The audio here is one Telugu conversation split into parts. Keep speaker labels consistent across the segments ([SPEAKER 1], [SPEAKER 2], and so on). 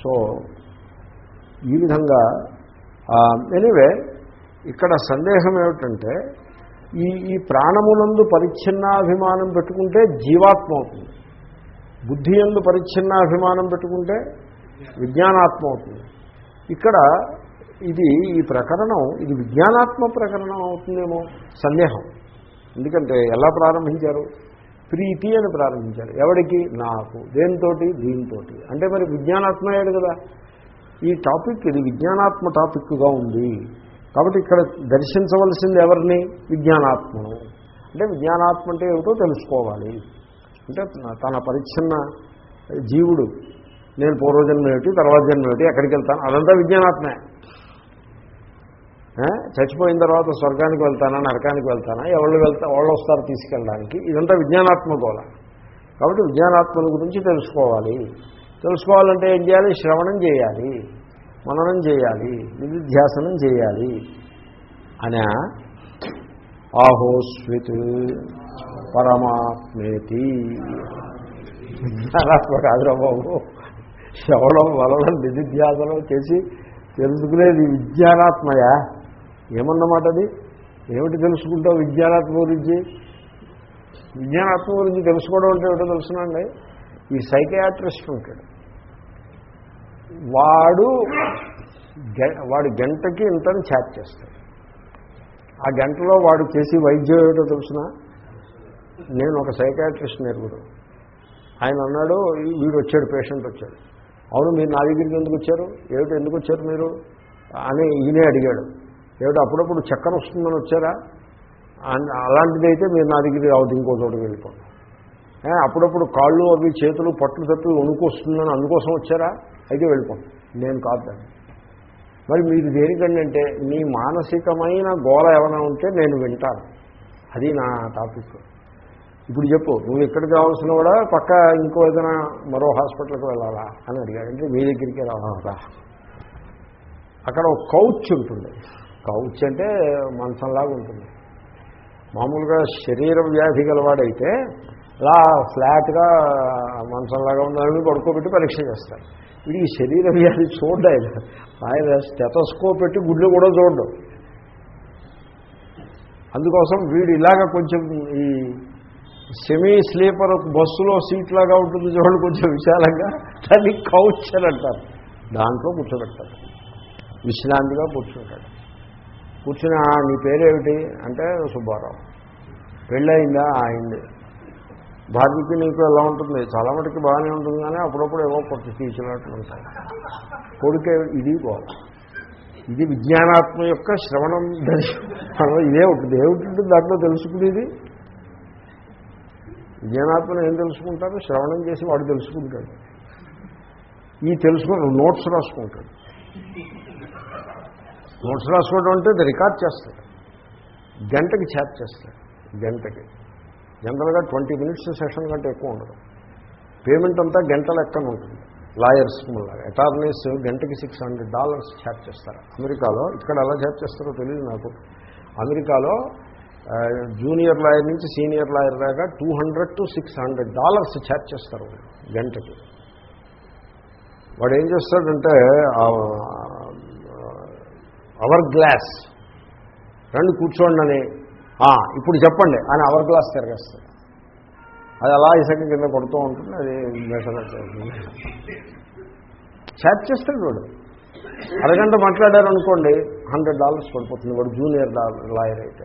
[SPEAKER 1] సో ఈ విధంగా ఎనీవే ఇక్కడ సందేహం ఏమిటంటే ఈ ఈ ప్రాణమునందు పరిచ్ఛిన్నాభిమానం పెట్టుకుంటే జీవాత్మ అవుతుంది. బుద్ధి ఎందు పరిచ్ఛిన్నాభిమానం పెట్టుకుంటే విజ్ఞానాత్మ అవుతుంది. ఇక్కడ ఇది ఈ ప్రకరణం ఇది విజ్ఞానాత్మ ప్రకరణం అవుతుందేమో సందేహం. ఎందుకంటే ఎలా ప్రారంభించారు? ప్రీతి అని ప్రారంభించారు. ఎవడికి? నాకు. దేనితోటి? దీనితోటి. అంటే మరి విజ్ఞానాత్మ అయ్యాడు కదా. ఈ టాపిక్ ఇది విజ్ఞానాత్మ టాపిక్గా ఉంది. కాబట్టి ఇక్కడ దర్శించవలసింది ఎవరిని? విజ్ఞానాత్మను. అంటే విజ్ఞానాత్మ అంటే ఏమిటో తెలుసుకోవాలి. అంటే తన పరిచ్ఛిన్న జీవుడు. నేను పూర్వజన్మ ఏమిటి? తర్వాత జన్మ ఏమిటి? ఎక్కడికి వెళ్తాను? అదంతా విజ్ఞానాత్మే. చచ్చిపోయిన తర్వాత స్వర్గానికి వెళ్తానా నరకానికి వెళ్తానా? ఎవరు వెళ్తా వాళ్ళు వస్తారు తీసుకెళ్ళడానికి. ఇదంతా విజ్ఞానాత్మ గోళ. కాబట్టి విజ్ఞానాత్మల గురించి తెలుసుకోవాలి. తెలుసుకోవాలంటే ఏం చేయాలి? శ్రవణం చేయాలి. మననం చేయాలి. నిధిధ్యాసనం చేయాలి. అనే ఆహోస్విత్ పరమాత్మేతి. విజ్ఞానాత్మ కాదురా బాబు. శ్రవణం వలన నిధిధ్యాసనం చేసి తెలుసుకునేది విజ్ఞానాత్మయా? ఏమన్నమాట అది ఏమిటి తెలుసుకుంటావు విజ్ఞానాత్మ గురించి? విజ్ఞానాత్మ గురించి తెలుసుకోవడం అంటే ఏమిటో తెలుసునండి ఈ సైకియాట్రిస్ట్ ఉంటాడు. వాడు వాడు గంటకి ఇంతని ఛార్జ్ చేస్తాడు. ఆ గంటలో వాడు చేసి వైద్యం ఏమిటో తెలుసిన? నేను ఒక సైకాట్రిస్ట్ నేర్పుడు. ఆయన అన్నాడు వీడు వచ్చాడు పేషెంట్ వచ్చాడు. అవును మీరు నా దగ్గరికి ఎందుకు వచ్చారు? ఏమిటి ఎందుకు వచ్చారు మీరు? అని ఈయనే అడిగాడు. ఏమిటి అప్పుడప్పుడు చక్కెర వస్తుందని వచ్చారా? అన్- అలాంటిదైతే మీరు నా దగ్గర రావద్దు ఇంకో చోటుకి వెళ్ళిపోండి. అప్పుడప్పుడు కాళ్ళు అవి చేతులు పట్లు తప్పి వణుకు వస్తుందని అందుకోసం వచ్చారా? అయితే వెళ్ళిపోండి. నేను కాదు మరి మీరు దేనికండి అంటే నీ మానసికమైన గోళ ఏమైనా ఉంటే నేను వింటాను. అది నా టాపిక్. ఇప్పుడు చెప్పు నువ్వు ఎక్కడికి కావాల్సిన కూడా పక్క ఇంకో ఏదైనా మరో హాస్పిటల్కి వెళ్ళాలా? అని అడిగాడంటే మీ దగ్గరికి రావాలా? అక్కడ ఒక కౌచ్ ఉంటుంది కౌచ్ అంటే మంచంలాగా ఉంటుంది. మామూలుగా శరీర వ్యాధి గలవాడైతే అలా ఫ్లాట్గా మంచంలాగా ఉందని పడుకోబెట్టి పరీక్ష చేస్తారు. ఈ శరీర వ్యాధి చూడడం ఆయన ఆయన పెట్టి గుడ్లు కూడా చూడడం. అందుకోసం వీడు ఇలాగ కొంచెం ఈ సెమీ స్లీపర్ బస్సులో సీట్ లాగా ఉంటుంది చూడండి కొంచెం విశాలంగా. దాన్ని కౌచ్ అని అంటారు. దాంట్లో కూర్చోబెడతారు విశ్రాంతిగా కూర్చుంటాడు. కూర్చుని నీ పేరేమిటి? అంటే సుబ్బారావు. పెళ్ళయిందా? అయింది. భార్యకి నీకు ఎలా ఉంటుంది? చాలా మటుకు బాగానే ఉంటుంది కానీ అప్పుడప్పుడు ఏవో కొత్త తీసినట్లు ఉంటాయి. కొడుకే ఇది గోడ ఇది విజ్ఞానాత్మ యొక్క శ్రవణం. దర్శనం ఇదే ఉంటుంది ఏమిటి దాంట్లో తెలుసుకునేది? విజ్ఞానాత్మను ఏం తెలుసుకుంటారు? శ్రవణం చేసి వాడు తెలుసుకుంటాడు. ఈ తెలుసుకుని నోట్స్ రాసుకుంటాడు. నోట్స్ రాసుకోవడం అంటే అది రికార్డ్ చేస్తాడు. గంటకి ఛార్జ్ చేస్తాడు. గంటకి. జనరల్గా ట్వంటీ మినిట్స్ సెషన్ కంటే ఎక్కువ ఉండదు. పేమెంట్ అంతా గంట లెక్కన ఉంటుంది. లాయర్స్ లాగా అటార్నీస్ గంటకి సిక్స్ హండ్రెడ్ డాలర్స్ ఛార్జ్ చేస్తారు. అమెరికాలో ఇక్కడ ఎలా ఛార్జ్ చేస్తారో తెలియదు నాకు. అమెరికాలో జూనియర్ లాయర్ నుంచి సీనియర్ లాయర్ దాకా two hundred to six hundred dollars charge చేస్తారు గంటకి. వాడు ఏం చేస్తాడంటే అవర్ గ్లాస్ రండి కూర్చోండి అని. ఇప్పుడు చెప్పండి. అని అవర్ గ్లాస్ తిరగేస్తాడు అది అలా ఇసక కింద కొడుతూ ఉంటుంది. అది చాట్ చేస్తాడు వాడు. అరగంట మాట్లాడారు అనుకోండి హండ్రెడ్ డాలర్స్ పడిపోతుంది. వాడు జూనియర్ లాయర్ అయితే.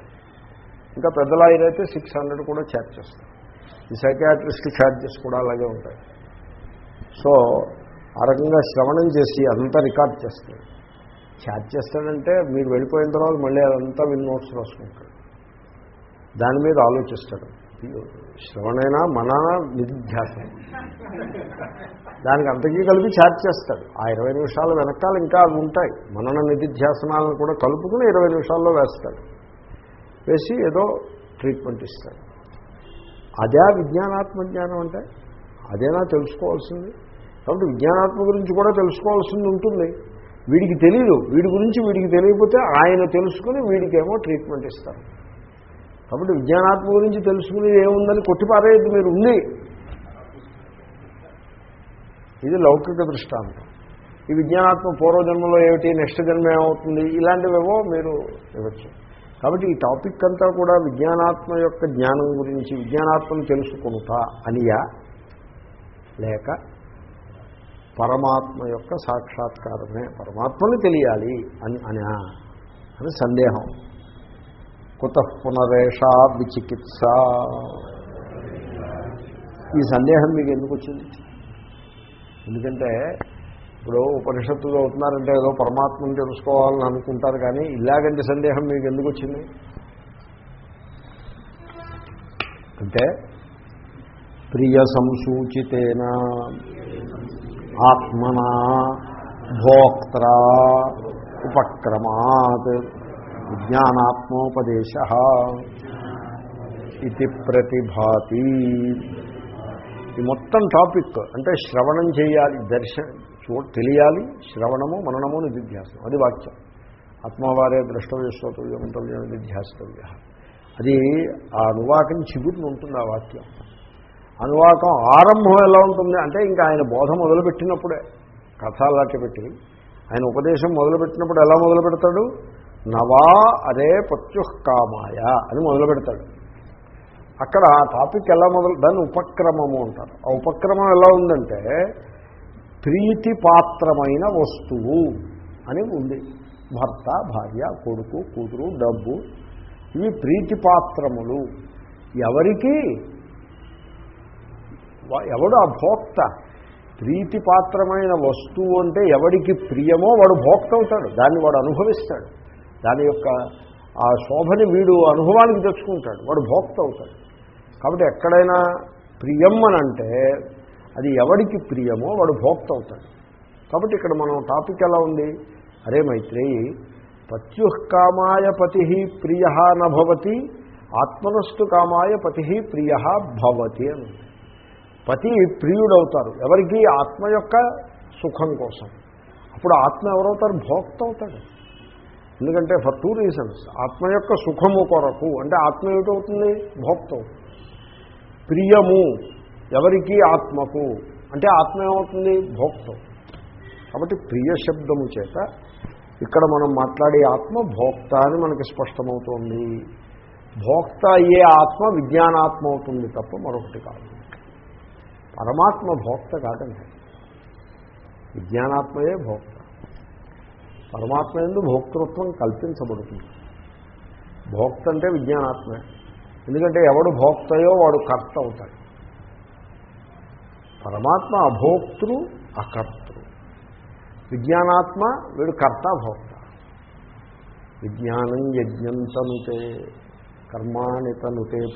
[SPEAKER 1] ఇంకా పెద్ద లాయర్ అయితే సిక్స్ హండ్రెడ్ కూడా చార్జ్ చేస్తాడు. ఈ సైకాట్రిస్ట్ ఛార్జెస్ కూడా అలాగే ఉంటాయి. సో ఆ రకంగా శ్రవణం చేసి అదంతా రికార్డ్ చేస్తాడు. ఛార్జ్ చేస్తాడంటే మీరు వెళ్ళిపోయిన తర్వాత మళ్ళీ అదంతా విన్ నోట్స్ రాసుకుంటాడు. దాని మీద ఆలోచిస్తాడు. శ్రవణైనా మనన నిధిధ్యాసం దానికి అంతకీ కలిపి ఛార్జ్ చేస్తాడు. ఆ ఇరవై నిమిషాల వెనకాల ఇంకా అవి ఉంటాయి. మనన నిధిధ్యాసనాలను కూడా కలుపుకుని ఇరవై నిమిషాల్లో వేస్తాడు. వేసి ఏదో ట్రీట్మెంట్ ఇస్తాడు. అదే విజ్ఞానాత్మ జ్ఞానం అంటే? అదేనా తెలుసుకోవాల్సింది? కాబట్టి విజ్ఞానాత్మ గురించి కూడా తెలుసుకోవాల్సింది ఉంటుంది. వీడికి తెలియదు వీడి గురించి వీడికి తెలియకపోతే ఆయన తెలుసుకుని వీడికేమో ట్రీట్మెంట్ ఇస్తారు. కాబట్టి విజ్ఞానాత్మ గురించి తెలుసుకునేది ఏముందని కొట్టిపారేది మీరు ఉంది ఇది లౌకిక దృష్టాంతం. ఈ విజ్ఞానాత్మ పూర్వజన్మలో ఏమిటి నెక్స్ట్ జన్మ ఏమవుతుంది ఇలాంటివేవో మీరు ఇవ్వచ్చు. కాబట్టి ఈ టాపిక్ అంతా కూడా విజ్ఞానాత్మ యొక్క జ్ఞానం గురించి విజ్ఞానాత్మను తెలుసుకుంటా అనియా లేక పరమాత్మ యొక్క సాక్షాత్కారమే. పరమాత్మని తెలియాలి అని అని అని సందేహం. కుత పునరేషా విచికిత్స. ఈ సందేహం మీకు ఎందుకు వచ్చింది? ఎందుకంటే ఇప్పుడు ఉపనిషత్తులు అవుతున్నారంటే ఏదో పరమాత్మను తెలుసుకోవాలని అనుకుంటారు కానీ ఇలాగంటి సందేహం మీకు ఎందుకు వచ్చింది? అంటే ప్రియ సంసూచితేన ఆత్మనా భోక్త ఉపక్రమాత్ విజ్ఞానాత్మోపదేశ ఇది ప్రతిభాతి. ఈ మొత్తం టాపిక్ అంటే శ్రవణం చేయాలి దర్శన చూ తెలియాలి శ్రవణము మననము నిధిధ్యాసం అది వాక్యం. ఆత్మవారే ద్రష్టవ్య శ్రోతవ్య మంతవ్య నిధ్యాస్తవ్య అది ఆ అనువాకం చిగురుని ఉంటుంది ఆ వాక్యం. అనువాకం ఆరంభం ఎలా ఉంటుంది అంటే ఇంకా ఆయన బోధ మొదలుపెట్టినప్పుడే కథ అలాంటి పెట్టి. ఆయన ఉపదేశం మొదలుపెట్టినప్పుడు ఎలా మొదలు పెడతాడు నవా అరే పత్యుకామాయ అని మొదలు పెడతాడు అక్కడ ఆ టాపిక్ ఎలా మొదలు దాన్ని ఉపక్రమము అంటారు. ఆ ఉపక్రమం ఎలా ఉందంటే ప్రీతిపాత్రమైన వస్తువు అని ఉంది. భర్త భార్య కొడుకు కూతురు డబ్బు. ఇవి ప్రీతిపాత్రములు ఎవరికి ఎవడు ఆ భోక్త? ప్రీతిపాత్రమైన వస్తువు అంటే ఎవడికి ప్రియమో వాడు భోక్త అవుతాడు. దాన్ని వాడు అనుభవిస్తాడు. దాని యొక్క ఆ శోభని వీడు అనుభవానికి తెచ్చుకుంటాడు. వాడు భోక్త అవుతాడు. కాబట్టి ఎక్కడైనా ప్రియం అంటే అది ఎవడికి ప్రియమో వాడు భోక్త అవుతాడు. కాబట్టి ఇక్కడ మనం టాపిక్ ఎలా ఉంది? అరే మైత్రేయి పత్యుకామాయ పతి ప్రియ నభవతి ఆత్మనస్తు కామాయ పతి ప్రియ భవతి అని పతి ప్రియుడవుతారు. ఎవరికి ఆత్మ యొక్క సుఖం కోసం. అప్పుడు ఆత్మ ఎవరవుతారు? భోక్త అవుతాడు ఎందుకంటే ఫర్ టూ రీజన్స్. ఆత్మ యొక్క సుఖము కొరకు. అంటే ఆత్మ ఏమిటవుతుంది? భోక్త ప్రియము ఎవరికి ఆత్మకు. అంటే ఆత్మ ఏమవుతుంది? భోక్తం కాబట్టి ప్రియ శబ్దము చేత ఇక్కడ మనం మాట్లాడే ఆత్మ భోక్త అని మనకి స్పష్టమవుతోంది. భోక్త అయ్యే ఆత్మ విజ్ఞానాత్మ అవుతుంది తప్ప మరొకటి కాదు. పరమాత్మ భోక్త కాదండి. విజ్ఞానాత్మయే భోక్త. పరమాత్మ ఎందు భోక్తృత్వం కల్పించబడుతుంది. భోక్త అంటే విజ్ఞానాత్మే. ఎందుకంటే ఎవడు భోక్తయో వాడు కర్త అవుతాడు. పరమాత్మ అభోక్తృ అకర్తృ. విజ్ఞానాత్మ వీడు కర్త భోక్త. విజ్ఞానం యజ్ఞం తనుతే కర్మాణి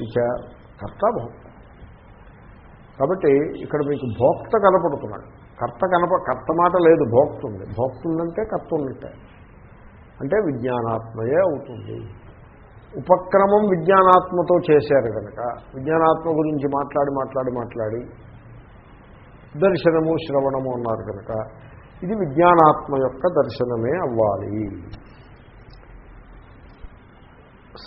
[SPEAKER 1] చ కర్త భోక్త. కాబట్టి ఇక్కడ మీకు భోక్త కనపడుతున్నాడు. కర్త కనప కర్త మాట లేదు భోక్త ఉంది భోక్త ఉందంటే కర్త ఉన్నట్టే. అంటే విజ్ఞానాత్మయే అవుతుంది. ఉపక్రమం విజ్ఞానాత్మతో చేశారు కనుక విజ్ఞానాత్మ గురించి మాట్లాడి మాట్లాడి మాట్లాడి దర్శనము శ్రవణము అన్నారు కనుక ఇది విజ్ఞానాత్మ యొక్క దర్శనమే అవ్వాలి.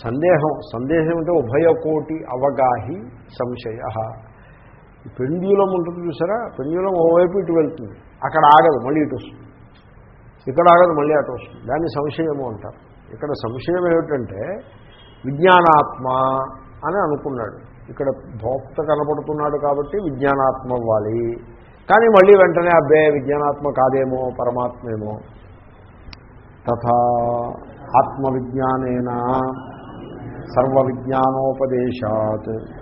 [SPEAKER 1] సందేహం సందేహం అంటే ఉభయకోటి అవగాహి సంశయ. పెండ్యూలం ఉంటుంది చూసారా? పెండ్యూలం ఓవైపు ఇటు వెళ్తుంది. అక్కడ ఆగదు మళ్ళీ ఇటు వస్తుంది. ఇక్కడ ఆగదు మళ్ళీ అటు వస్తుంది. దాన్ని సంశయము అంటారు. ఇక్కడ సంశయం ఏమిటంటే విజ్ఞానాత్మ అని అనుకున్నాడు. ఇక్కడ భోక్త కనపడుతున్నాడు కాబట్టి విజ్ఞానాత్మ అవ్వాలి. కానీ మళ్ళీ వెంటనే అబ్బే విజ్ఞానాత్మ కాదేమో పరమాత్మేమో. తథా ఆత్మవిజ్ఞానేన సర్వ విజ్ఞానోపదేశాత్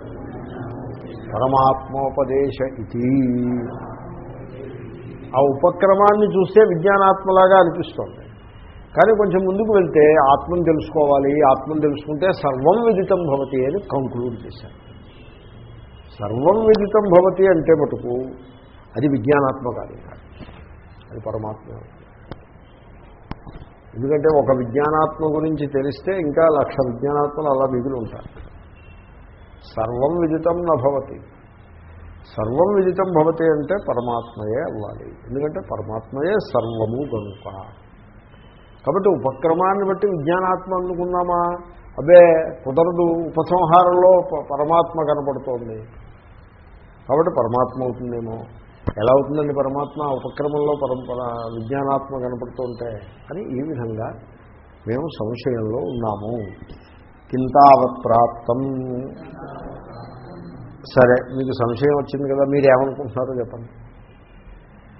[SPEAKER 1] పరమాత్మోపదేశ ఇది ఆ ఉపక్రమాన్ని చూస్తే విజ్ఞానాత్మలాగా అనిపిస్తోంది. కానీ కొంచెం ముందుకు వెళ్తే ఆత్మను తెలుసుకోవాలి ఆత్మను తెలుసుకుంటే సర్వం విదితం భవతి అని కంక్లూడ్ చేశారు. సర్వం విదితం భవతి అంటే మటుకు అది విజ్ఞానాత్మ కాదు. అది పరమాత్మ. ఎందుకంటే ఒక విజ్ఞానాత్మ గురించి తెలిస్తే ఇంకా లక్ష విజ్ఞానాత్మలు అలా మిగిలి ఉంటారు. సర్వం విదితం నభవతి సర్వం విదితం భవతి అంటే పరమాత్మయే అవ్వాలి. ఎందుకంటే పరమాత్మయే సర్వము కనుక కాబట్టి ఉపక్రమాన్ని బట్టి విజ్ఞానాత్మ అనుకున్నామా అదే కుదరదు. ఉపసంహారంలో పరమాత్మ కనపడుతోంది. కాబట్టి పరమాత్మ అవుతుందేమో? ఎలా అవుతుందండి పరమాత్మ? ఉపక్రమంలో పరంపర విజ్ఞానాత్మ కనపడుతుంటే అని ఈ విధంగా మేము సంశయంలో ఉన్నాము. కింతావత్ ప్రాప్తం. సరే మీకు సంశయం వచ్చింది కదా మీరు ఏమనుకుంటున్నారో చెప్పండి.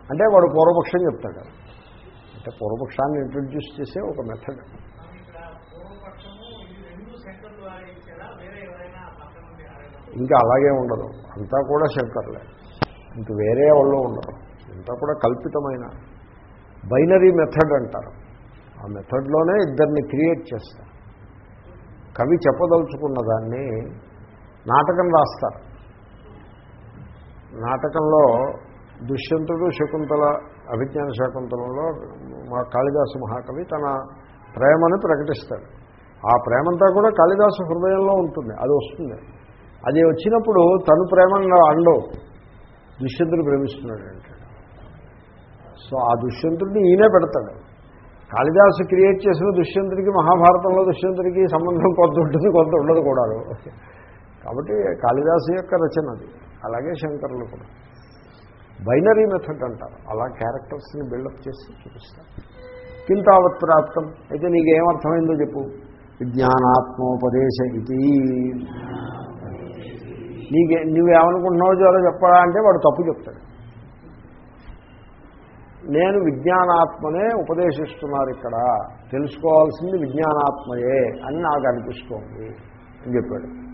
[SPEAKER 1] అంటే వాడు పూర్వపక్షం చెప్తాడు. అంటే పూర్వపక్షాన్ని ఇంట్రడ్యూస్ చేసే ఒక మెథడ్ ఇంకా అలాగే ఉండదు. అంతా కూడా శంకర్లే. ఇంక వేరే వాళ్ళు ఉండరు. అంతా కూడా కల్పితమైన. బైనరీ మెథడ్ అంటారు. ఆ మెథడ్లోనే ఇద్దరిని క్రియేట్ చేస్తారు. కవి చెప్పదలుచుకున్న దాన్ని నాటకం రాస్తారు. నాటకంలో దుష్యంతుడు శకుంతల అభిజ్ఞాన శకుంతలంలో మా కాళిదాసు మహాకవి తన ప్రేమను ప్రకటిస్తాడు. ఆ ప్రేమంతా కూడా కాళిదాసు హృదయంలో ఉంటుంది అది వస్తుంది. అది వచ్చినప్పుడు తను ప్రేమను అండవు. దుష్యంతుడు ప్రేమిస్తున్నాడు అంటాడు. సో ఆ దుష్యంతుడిని ఈయనే పెడతాడు. కాళిదాసు క్రియేట్ చేసిన దుష్యంతుడికి మహాభారతంలో దుష్యంతుడికి సంబంధం కొంత ఉంటుంది కొంత ఉండదు కూడా. కాబట్టి కాళిదాసు యొక్క రచన అది. అలాగే శంకరులు కూడా. బైనరీ మెథడ్ అంటారు. అలా క్యారెక్టర్స్ని బిల్డప్ చేసి చూపిస్తారు. కింతావత్ ప్రాప్తం? అయితే నీకేమర్థమైందో చెప్పు. విజ్ఞానాత్మోపదేశ ఇది. నీకే నువ్వేమనుకుంటున్నావు చాలా చెప్పడా అంటే వాడు తప్పు చెప్తాడు. నేను విజ్ఞానాత్మనే ఉపదేశిస్తున్నారు ఇక్కడ. తెలుసుకోవాల్సింది విజ్ఞానాత్మయే అని నాకు అనిపిస్తోంది అని చెప్పాడు.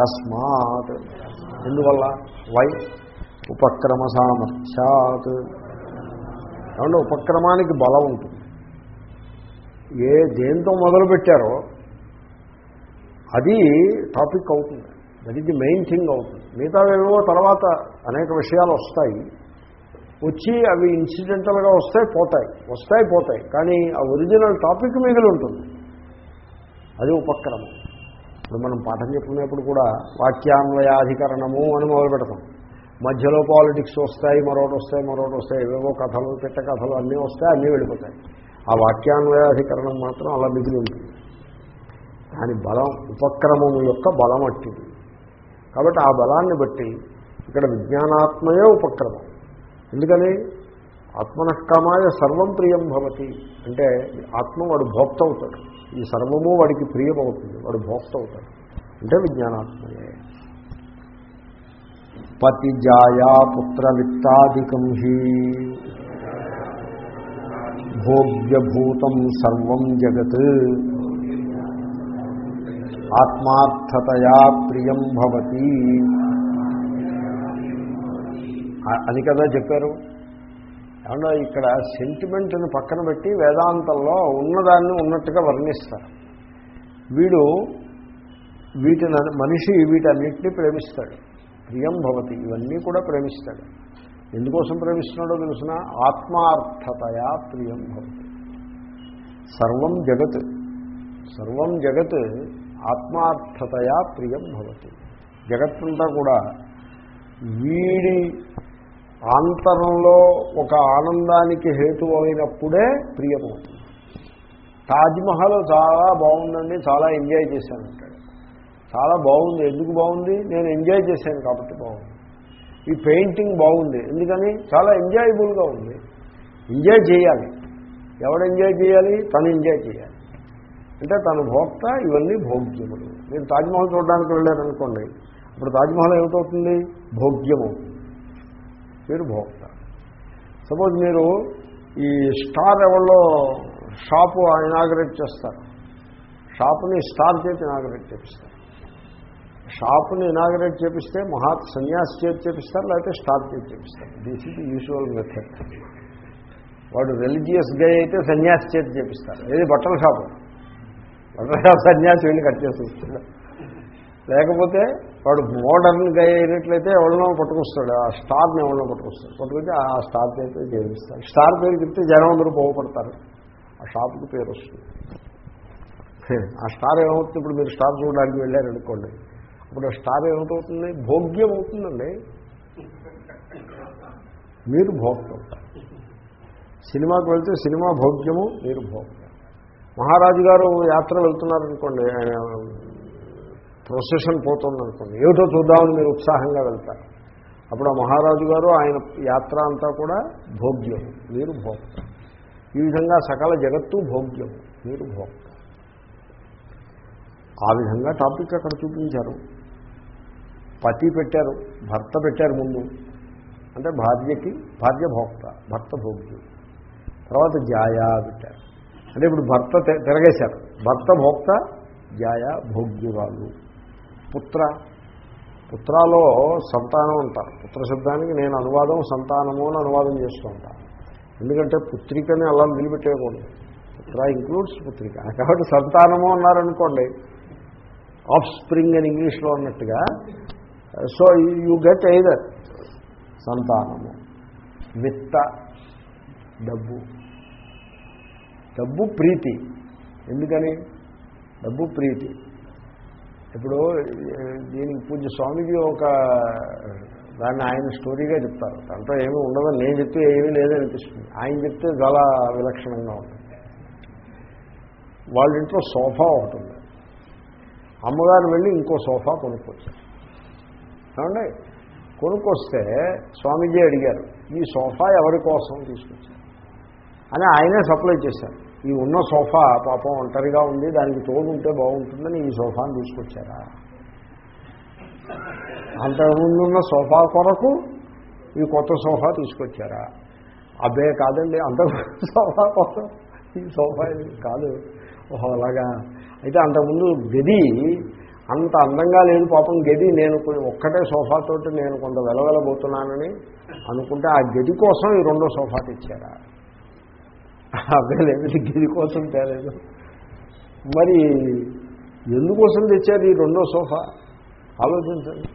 [SPEAKER 1] కస్మాత్. ఎందువల్ల? వై? ఉపక్రమ సామర్థ్యాత్ కాబట్టి ఉపక్రమానికి బలం ఉంటుంది. ఏ దేంతో మొదలుపెట్టారో అది టాపిక్ అవుతుంది. That is the main thing అవుతుంది. మిగతా ఏవో తర్వాత అనేక విషయాలు వస్తాయి. వచ్చి అవి ఇన్సిడెంటల్గా వస్తాయి పోతాయి వస్తాయి పోతాయి. కానీ ఆ ఒరిజినల్ టాపిక్ మిగిలి ఉంటుంది. అది ఉపక్రమం. ఇప్పుడు మనం పాఠం చెప్పుకునేప్పుడు కూడా వాక్యాన్వయాధికరణము అని మొదలు పెడతాం. మధ్యలో పాలిటిక్స్ వస్తాయి మరొకటి వస్తాయి మరొకటి వస్తాయి. ఏవేవో కథలు పెట్ట కథలు అన్నీ వస్తాయి అన్నీ వెళ్ళిపోతాయి. ఆ వాక్యాన్వయాధికరణం మాత్రం అలా మిగిలి ఉంటుంది. దాని బలం ఉపక్రమం యొక్క బలం అట్టిది. కాబట్టి ఆ బలాన్ని బట్టి ఇక్కడ విజ్ఞానాత్మయే ఉపక్రమం. ఎందుకని? ఆత్మనష్కామాయ సర్వం ప్రియం భవతి. అంటే ఆత్మ వాడు భోక్త అవుతాడు ఈ సర్వము వాడికి ప్రియమవుతుంది. వాడు భోక్త అవుతాడు అంటే విజ్ఞానాత్మయే. పతి జాయా పుత్ర విత్తాదికం హి. భోగ్యభూతం సర్వం జగత్. ఆత్మార్థతయా ప్రియం భవతి. అది కదా చెప్పారు. ఏమన్నా ఇక్కడ సెంటిమెంట్ని పక్కన పెట్టి వేదాంతంలో ఉన్నదాన్ని ఉన్నట్టుగా వర్ణిస్తారు. వీడు వీటిని మనిషి వీటన్నిటినీ ప్రేమిస్తాడు. ప్రియం భవతి ఇవన్నీ కూడా ప్రేమిస్తాడు. ఎందుకోసం ప్రేమిస్తున్నాడో తెలిసిన? ఆత్మార్థతయా ప్రియం భవతి. సర్వం జగత్ సర్వం జగత్ ఆత్మార్థతయా ప్రియం భవతి. జగత్తంతా కూడా వీడి ఆంతరంలో ఒక ఆనందానికి హేతు అయినప్పుడే ప్రియమవుతుంది తాజ్మహల్ చాలా బాగుందండి చాలా ఎంజాయ్ చేశానంటాడు చాలా బాగుంది. ఎందుకు బాగుంది? నేను ఎంజాయ్ చేశాను కాబట్టి బాగుంది. ఈ పెయింటింగ్ బాగుంది. ఎందుకని? చాలా ఎంజాయబుల్గా ఉంది. ఎంజాయ్ చేయాలి. ఎవడు ఎంజాయ్ చేయాలి? తను ఎంజాయ్ చేయాలి. అంటే తన భోక్త ఇవన్నీ భోగ్యములు. మీరు తాజ్మహల్ చూడడానికి వెళ్ళారనుకోండి అప్పుడు తాజ్మహల్ ఏమిటవుతుంది? భోగ్యము. మీరు భోక్త. సపోజ్ మీరు ఈ స్టార్ ఎవరో షాపు ఇనాగరేట్ చేస్తారు. షాపుని స్టార్ చేతి ఇనాగరేట్ చేపిస్తారు. షాపుని ఇనాగరేట్ చేపిస్తే మహా సన్యాసి చేతి చేపిస్తారు లేకపోతే స్టార్ చేతి చేపిస్తారు. దిస్ ఇస్ యూజువల్ మెథడ్ వాడు రిలీజియస్గా అయితే సన్యాసి చేతి చేపిస్తారు. ఏది బట్టల షాపు? బట్టల షాప్ సన్యాసి వెళ్ళి కట్ చేసి ఇస్తాడు. లేకపోతే వాడు మోడర్న్ గై అయినట్లయితే ఎవరినో పట్టుకొస్తాడు. ఆ స్టార్ని ఎవరినో పట్టుకొస్తాడు. పట్టుకొచ్చి ఆ స్టార్ చేస్తే చేపిస్తాడు స్టార్ పేరు చెప్తే జనం అందరూ పోగపడతారు. ఆ షాప్కి పేరు వస్తుంది. ఆ స్టార్ ఏమవుతుంది? ఇప్పుడు మీరు స్టార్ చూడడానికి వెళ్ళారనుకోండి. ఇప్పుడు ఆ స్టార్ ఏమవుతుంది? భోగ్యం అవుతుందండి. మీరు భోక్తం. సినిమాకి వెళ్తే సినిమా భోగ్యము మీరు భోగ్యం మహారాజు గారు యాత్ర వెళ్తున్నారనుకోండి ఆయన ప్రొసెషన్ పోతుంది అనుకోండి ఏమిటో చూద్దామని మీరు ఉత్సాహంగా వెళ్తారు. అప్పుడు ఆ మహారాజు గారు ఆయన యాత్ర అంతా కూడా భోగ్యం మీరు భోక్త. ఈ విధంగా సకల జగత్తు భోగ్యం మీరు భోక్త. ఆ విధంగా టాపిక్ అక్కడ చూపించారు. పతి పెట్టారు భర్త పెట్టారు ముందు. అంటే భార్యకి భార్య భోక్త భర్త భోగ్యం. తర్వాత జాయా పెట్టారు. అంటే ఇప్పుడు భర్త తె- తిరగేశారు. భర్త భోక్త జాయ భోగ్యురాలు. పుత్ర. పుత్రాలో సంతానం అంటారు. పుత్ర శబ్దానికి నేను అనువాదం సంతానము అని అనువాదం చేస్తూ ఉంటాను ఎందుకంటే పుత్రికని అలా నిలబెట్టేయకూడదు పుత్ర ఇంక్లూడ్స్ పుత్రిక. కాబట్టి సంతానము అన్నారనుకోండి ఆఫ్ స్ప్రింగ్ అని ఇంగ్లీష్లో ఉన్నట్టుగా సో యూ గెట్ ఎయిదర్ సంతానము విత్త డబ్బు. డబ్బు ప్రీతి. ఎందుకని? డబ్బు ప్రీతి. ఇప్పుడు దీనికి పూజ స్వామిజీ ఒక దాన్ని ఆయన స్టోరీగా చెప్తారు. దాంట్లో ఏమీ ఉండదని నేను చెప్తే ఏమీ లేదనిపిస్తుంది. ఆయన చెప్తే చాలా విలక్షణంగా ఉంటుంది. వాళ్ళ ఇంట్లో సోఫా ఒకటి ఉంది. అమ్మగారు వెళ్ళి ఇంకో సోఫా కొనుక్కొచ్చారు. ఏమండి? కొనుక్కొస్తే స్వామీజీ అడిగారు ఈ సోఫా ఎవరి కోసం తీసుకొచ్చారు? అని ఆయనే సప్లై చేశారు. ఈ ఉన్న సోఫా పాపం ఒంటరిగా ఉంది దానికి తోడు ఉంటే బాగుంటుందని ఈ సోఫాను తీసుకొచ్చారా? అంతకుముందున్న సోఫా కొరకు ఈ కొత్త సోఫా తీసుకొచ్చారా? అబ్బే కాదండి అంతకుముందు సోఫా కోసం ఈ సోఫా కాదు. ఓహో అలాగా. అయితే అంతకుముందు గది అంత అందంగా లేదు పాపం గది నేను ఒక్కటే సోఫాతోటి నేను కొంత వెలవెలబోతున్నానని అనుకుంటే ఆ గది కోసం ఈ రెండో సోఫా తెచ్చారా? అబ్బే లేదు కోసం తేలేదు. మరి ఎందుకోసం తెచ్చారు ఈ రెండో సోఫా? ఆలోచించండి.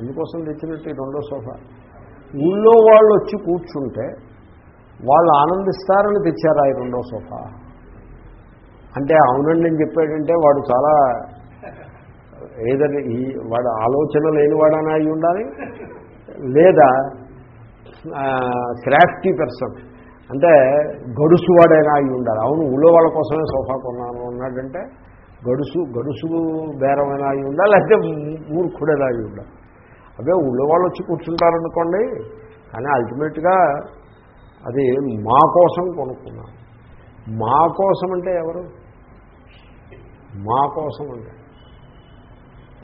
[SPEAKER 1] ఎందుకోసం తెచ్చినట్టు ఈ రెండో సోఫా? ఊళ్ళో వాళ్ళు వచ్చి కూర్చుంటే వాళ్ళు ఆనందిస్తారని తెచ్చారా ఈ రెండో సోఫా? అంటే అవునండి అని చెప్పాడంటే వాడు చాలా ఏదని ఈ వాడు ఆలోచన లేనివాడనా అయి ఉండాలి. లేదా క్రాఫ్టీ పర్సన్. అంటే గడుసు వాడైనా అయి ఉండాలి. అవును ఊళ్ళో వాళ్ళ కోసమే సోఫా కొన్నాను అన్నాడంటే గడుసు గడుసు బేరమైనా అయి ఉండాలి లేకపోతే మూర్ఖుడేనా అయి ఉండాలి. అదే ఊళ్ళో వాళ్ళు వచ్చి కూర్చుంటారనుకోండి కానీ అల్టిమేట్గా అది మా కోసం కొనుక్కున్నాను. మా కోసం అంటే ఎవరు? మా కోసం అంటే.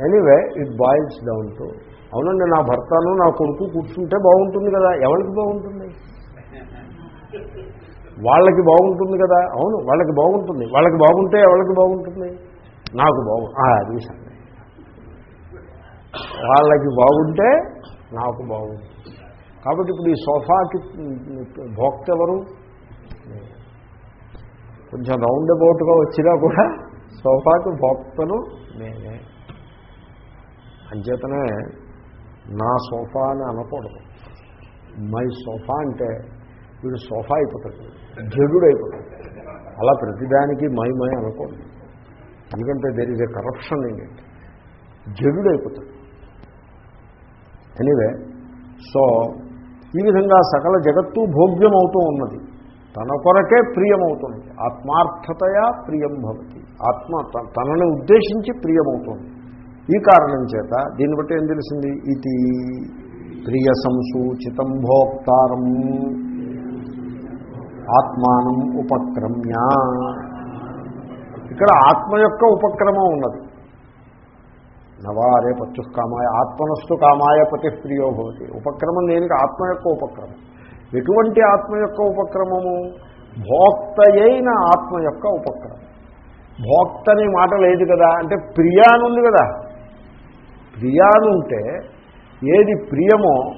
[SPEAKER 1] Anyway it boils down to అవునండి నా భర్తను నా కొడుకు కూర్చుంటే బాగుంటుంది కదా ఎవరికి బాగుంటుంది? వాళ్ళకి బాగుంటుంది కదా. అవును వాళ్ళకి బాగుంటుంది. వాళ్ళకి బాగుంటే ఎవరికి బాగుంటుంది? నాకు బాగు అది సంగతి. వాళ్ళకి బాగుంటే నాకు బాగుంటుంది. కాబట్టి ఇప్పుడు ఈ సోఫాకి భోక్త ఎవరు? కొంచెం రౌండ్ అబౌట్గా వచ్చినా కూడా సోఫాకి భోక్తను నేనే. అంచేతనే నా సోఫా అని అనకూడదు. మై సోఫా అంటే వీడు సోఫా అయిపోతాడు జడు అయిపోతాడు అలా ప్రతిదానికి మై మై ఎందుకంటే దేర్ ఇస్ ఏ కరప్షన్ ఏంటంటే జడు అయిపోతాడు ఎనీవే సో ఈ విధంగా సకల జగత్తు భోగ్యమవుతూ ఉన్నది. తన కొరకే ప్రియమవుతుంది. ఆత్మార్థతయా ప్రియం భవతి. ఆత్మ త- తనని ఉద్దేశించి ప్రియమవుతుంది. ఈ కారణం చేత దీన్ని బట్టి ఏం తెలిసింది? ఇది ప్రియ సంసూచితం భోక్తారం. ఆత్మానం ఉపక్రమ్య. ఇక్కడ ఆత్మ యొక్క ఉపక్రమం ఉన్నది. నవారే పత్యు కామాయ కామాయ పతి భవతి. ఉపక్రమం దేనికి ఆత్మ యొక్క ఉపక్రమం. ఎటువంటి ఆత్మ యొక్క ఉపక్రమము? భోక్తయైన ఆత్మ యొక్క ఉపక్రమం. భోక్త అనే మాట లేదు కదా అంటే ప్రియానుంది కదా. ప్రియానుంటే ఏది ప్రియమో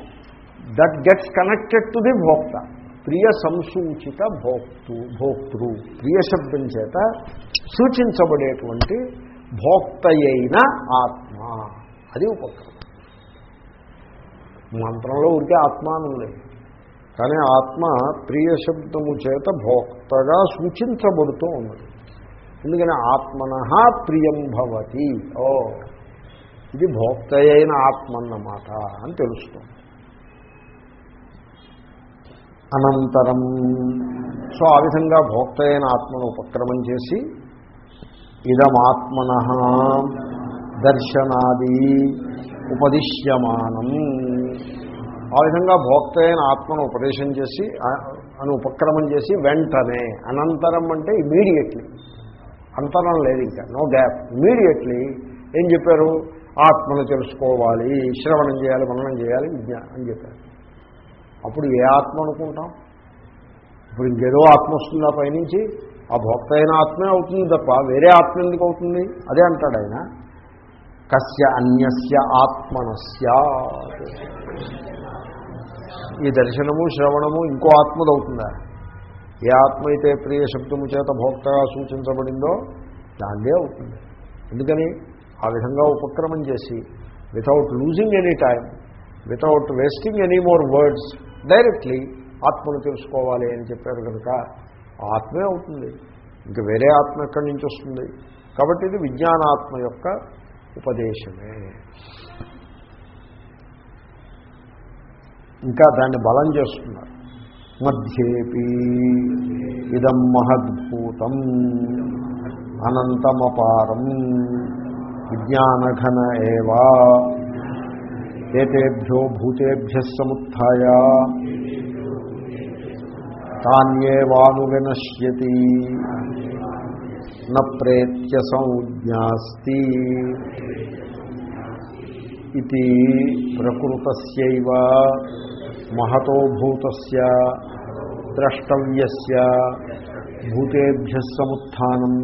[SPEAKER 1] that gets connected to the భోక్త. ప్రియ సంసూచిత భోక్తు భోక్తృ ప్రియ శబ్దం చేత సూచించబడేటువంటి భోక్తయైన ఆత్మ. అది ఉపక్రమం. మంత్రంలో ఉంటే ఆత్మ అని కానీ ఆత్మ ప్రియ శబ్దము చేత భోక్తగా సూచించబడుతూ ఉన్నది. ఎందుకని ఆత్మన ప్రియం భవతి. ఓ ఇది భోక్తయైన ఆత్మన్నమాట ఆత్మ అన్నమాట అని తెలుస్తుంది. అనంతరం. సో ఆ విధంగా భోక్త అయిన ఆత్మను ఉపక్రమం చేసి ఇదమాత్మన దర్శనాది ఉపదిశ్యమానం. ఆ విధంగా భోక్త అయిన ఆత్మను ఉపదేశం చేసి అని ఉపక్రమం చేసి వెంటనే అనంతరం అంటే ఇమీడియట్లీ అంతరం లేదు ఇంకా నో గ్యాప్ ఇమీడియట్లీ ఏం చెప్పారు? ఆత్మను తెలుసుకోవాలి శ్రవణం చేయాలి మననం చేయాలి విజ్ఞా అని చెప్పారు. అప్పుడు ఏ ఆత్మ అనుకుంటాం? ఇప్పుడు ఇంకేదో ఆత్మ వస్తుంది ఆ పైనుంచి? ఆ భోక్త అయిన ఆత్మే అవుతుంది తప్ప వేరే ఆత్మ ఎందుకు అవుతుంది? అదే అంటాడు ఆయన. కస్య అన్యస్య ఆత్మనస్య. ఈ దర్శనము శ్రవణము ఇంకో ఆత్మదవుతుందా ఏ ఆత్మ అయితే ప్రియ శబ్దము చేత భోక్తగా సూచించబడిందో దాన్నే అవుతుంది. ఎందుకని? ఆ విధంగా ఉపక్రమం చేసి without losing any time without wasting any more words directly ఆత్మను తెలుసుకోవాలి అని చెప్పారు కనుక ఆత్మే అవుతుంది. ఇంకా వేరే ఆత్మ ఎక్కడి నుంచి వస్తుంది? కాబట్టి ఇది విజ్ఞానాత్మ యొక్క ఉపదేశమే. ఇంకా దాన్ని బలం చేస్తున్నారు. మధ్యేపి ఇదం మహద్భూతం అనంతమపారం విజ్ఞానఘన ఏవా ఏతేభ్యో భూతేభ్య సముత్య తాన్యేవానువినశ్యతి న ప్రేత్య సంజ్ఞాస్తి ఇది ప్రకృత మహతో భూత ద్రష్టవ్య భూతేభ్య సముత్నం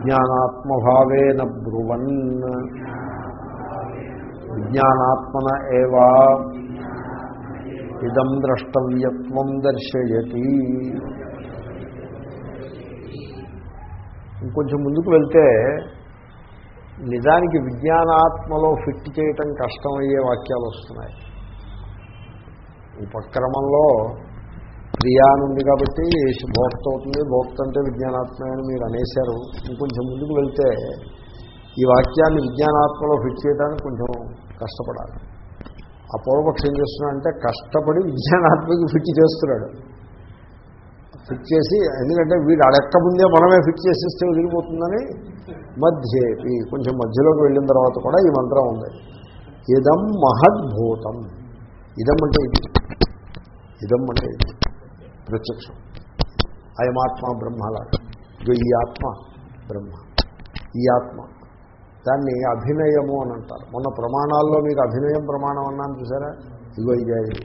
[SPEAKER 1] జ్ఞానాత్మభావేన బ్రువన్ విజ్ఞానాత్మన ఏవా ఇదం ద్రష్టవ్యత్వం దర్శయతి ఇంకొంచెం ముందుకు వెళ్తే నిజానికి విజ్ఞానాత్మలో ఫిట్ చేయటం కష్టమయ్యే వాక్యాలు వస్తున్నాయి. ఉపక్రమంలో క్రియా ఉంది కాబట్టి భోక్త అవుతుంది. భోక్త అంటే విజ్ఞానాత్మ అని మీరు అనేశారు. ఇంకొంచెం ముందుకు వెళ్తే ఈ వాక్యాన్ని విజ్ఞానాత్మలో ఫిట్ చేయడానికి కొంచెం కష్టపడాలి. ఆ పూర్వపక్షం ఏం చేస్తున్నాడంటే కష్టపడి విజ్ఞానాత్మకి ఫిట్ చేస్తున్నాడు. ఫిట్ చేసి ఎందుకంటే వీడు అడక్క ముందే మనమే ఫిట్ చేసిస్తే వదిలిపోతుందని మధ్యేపి కొంచెం మధ్యలోకి వెళ్ళిన తర్వాత కూడా ఈ మంత్రం ఉంది. ఇదం మహద్భూతం. ఇదం అంటే ఇది. ఇదం అంటే ఇది. ప్రత్యక్షం. అయమాత్మ బ్రహ్మలాగా. ఈ ఆత్మ బ్రహ్మ. ఈ ఆత్మ. దాన్ని అభినయము అని అంటారు. మొన్న ప్రమాణాల్లో మీకు అభినయం ప్రమాణం అన్నాను చూసారా? ఇగో ఇదే ఇది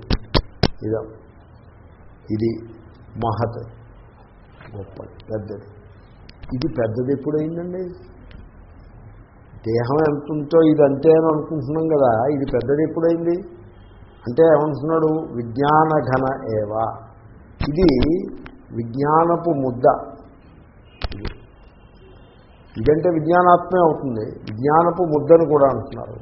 [SPEAKER 1] ఇదం ఇది మహత్. గొప్పది పెద్దది. ఇది పెద్దది ఎప్పుడైందండి? దేహం ఎంత ఉందో ఇది అంతే అని అనుకుంటున్నాం కదా. ఇది పెద్దది ఎప్పుడైంది? అంటే ఏమంటున్నాడు? విజ్ఞానఘన ఏవా. ఇది విజ్ఞానపు ముద్ద. ఇదంటే విజ్ఞానాత్మే అవుతుంది. విజ్ఞానపు ముద్దను కూడా అంటున్నారు.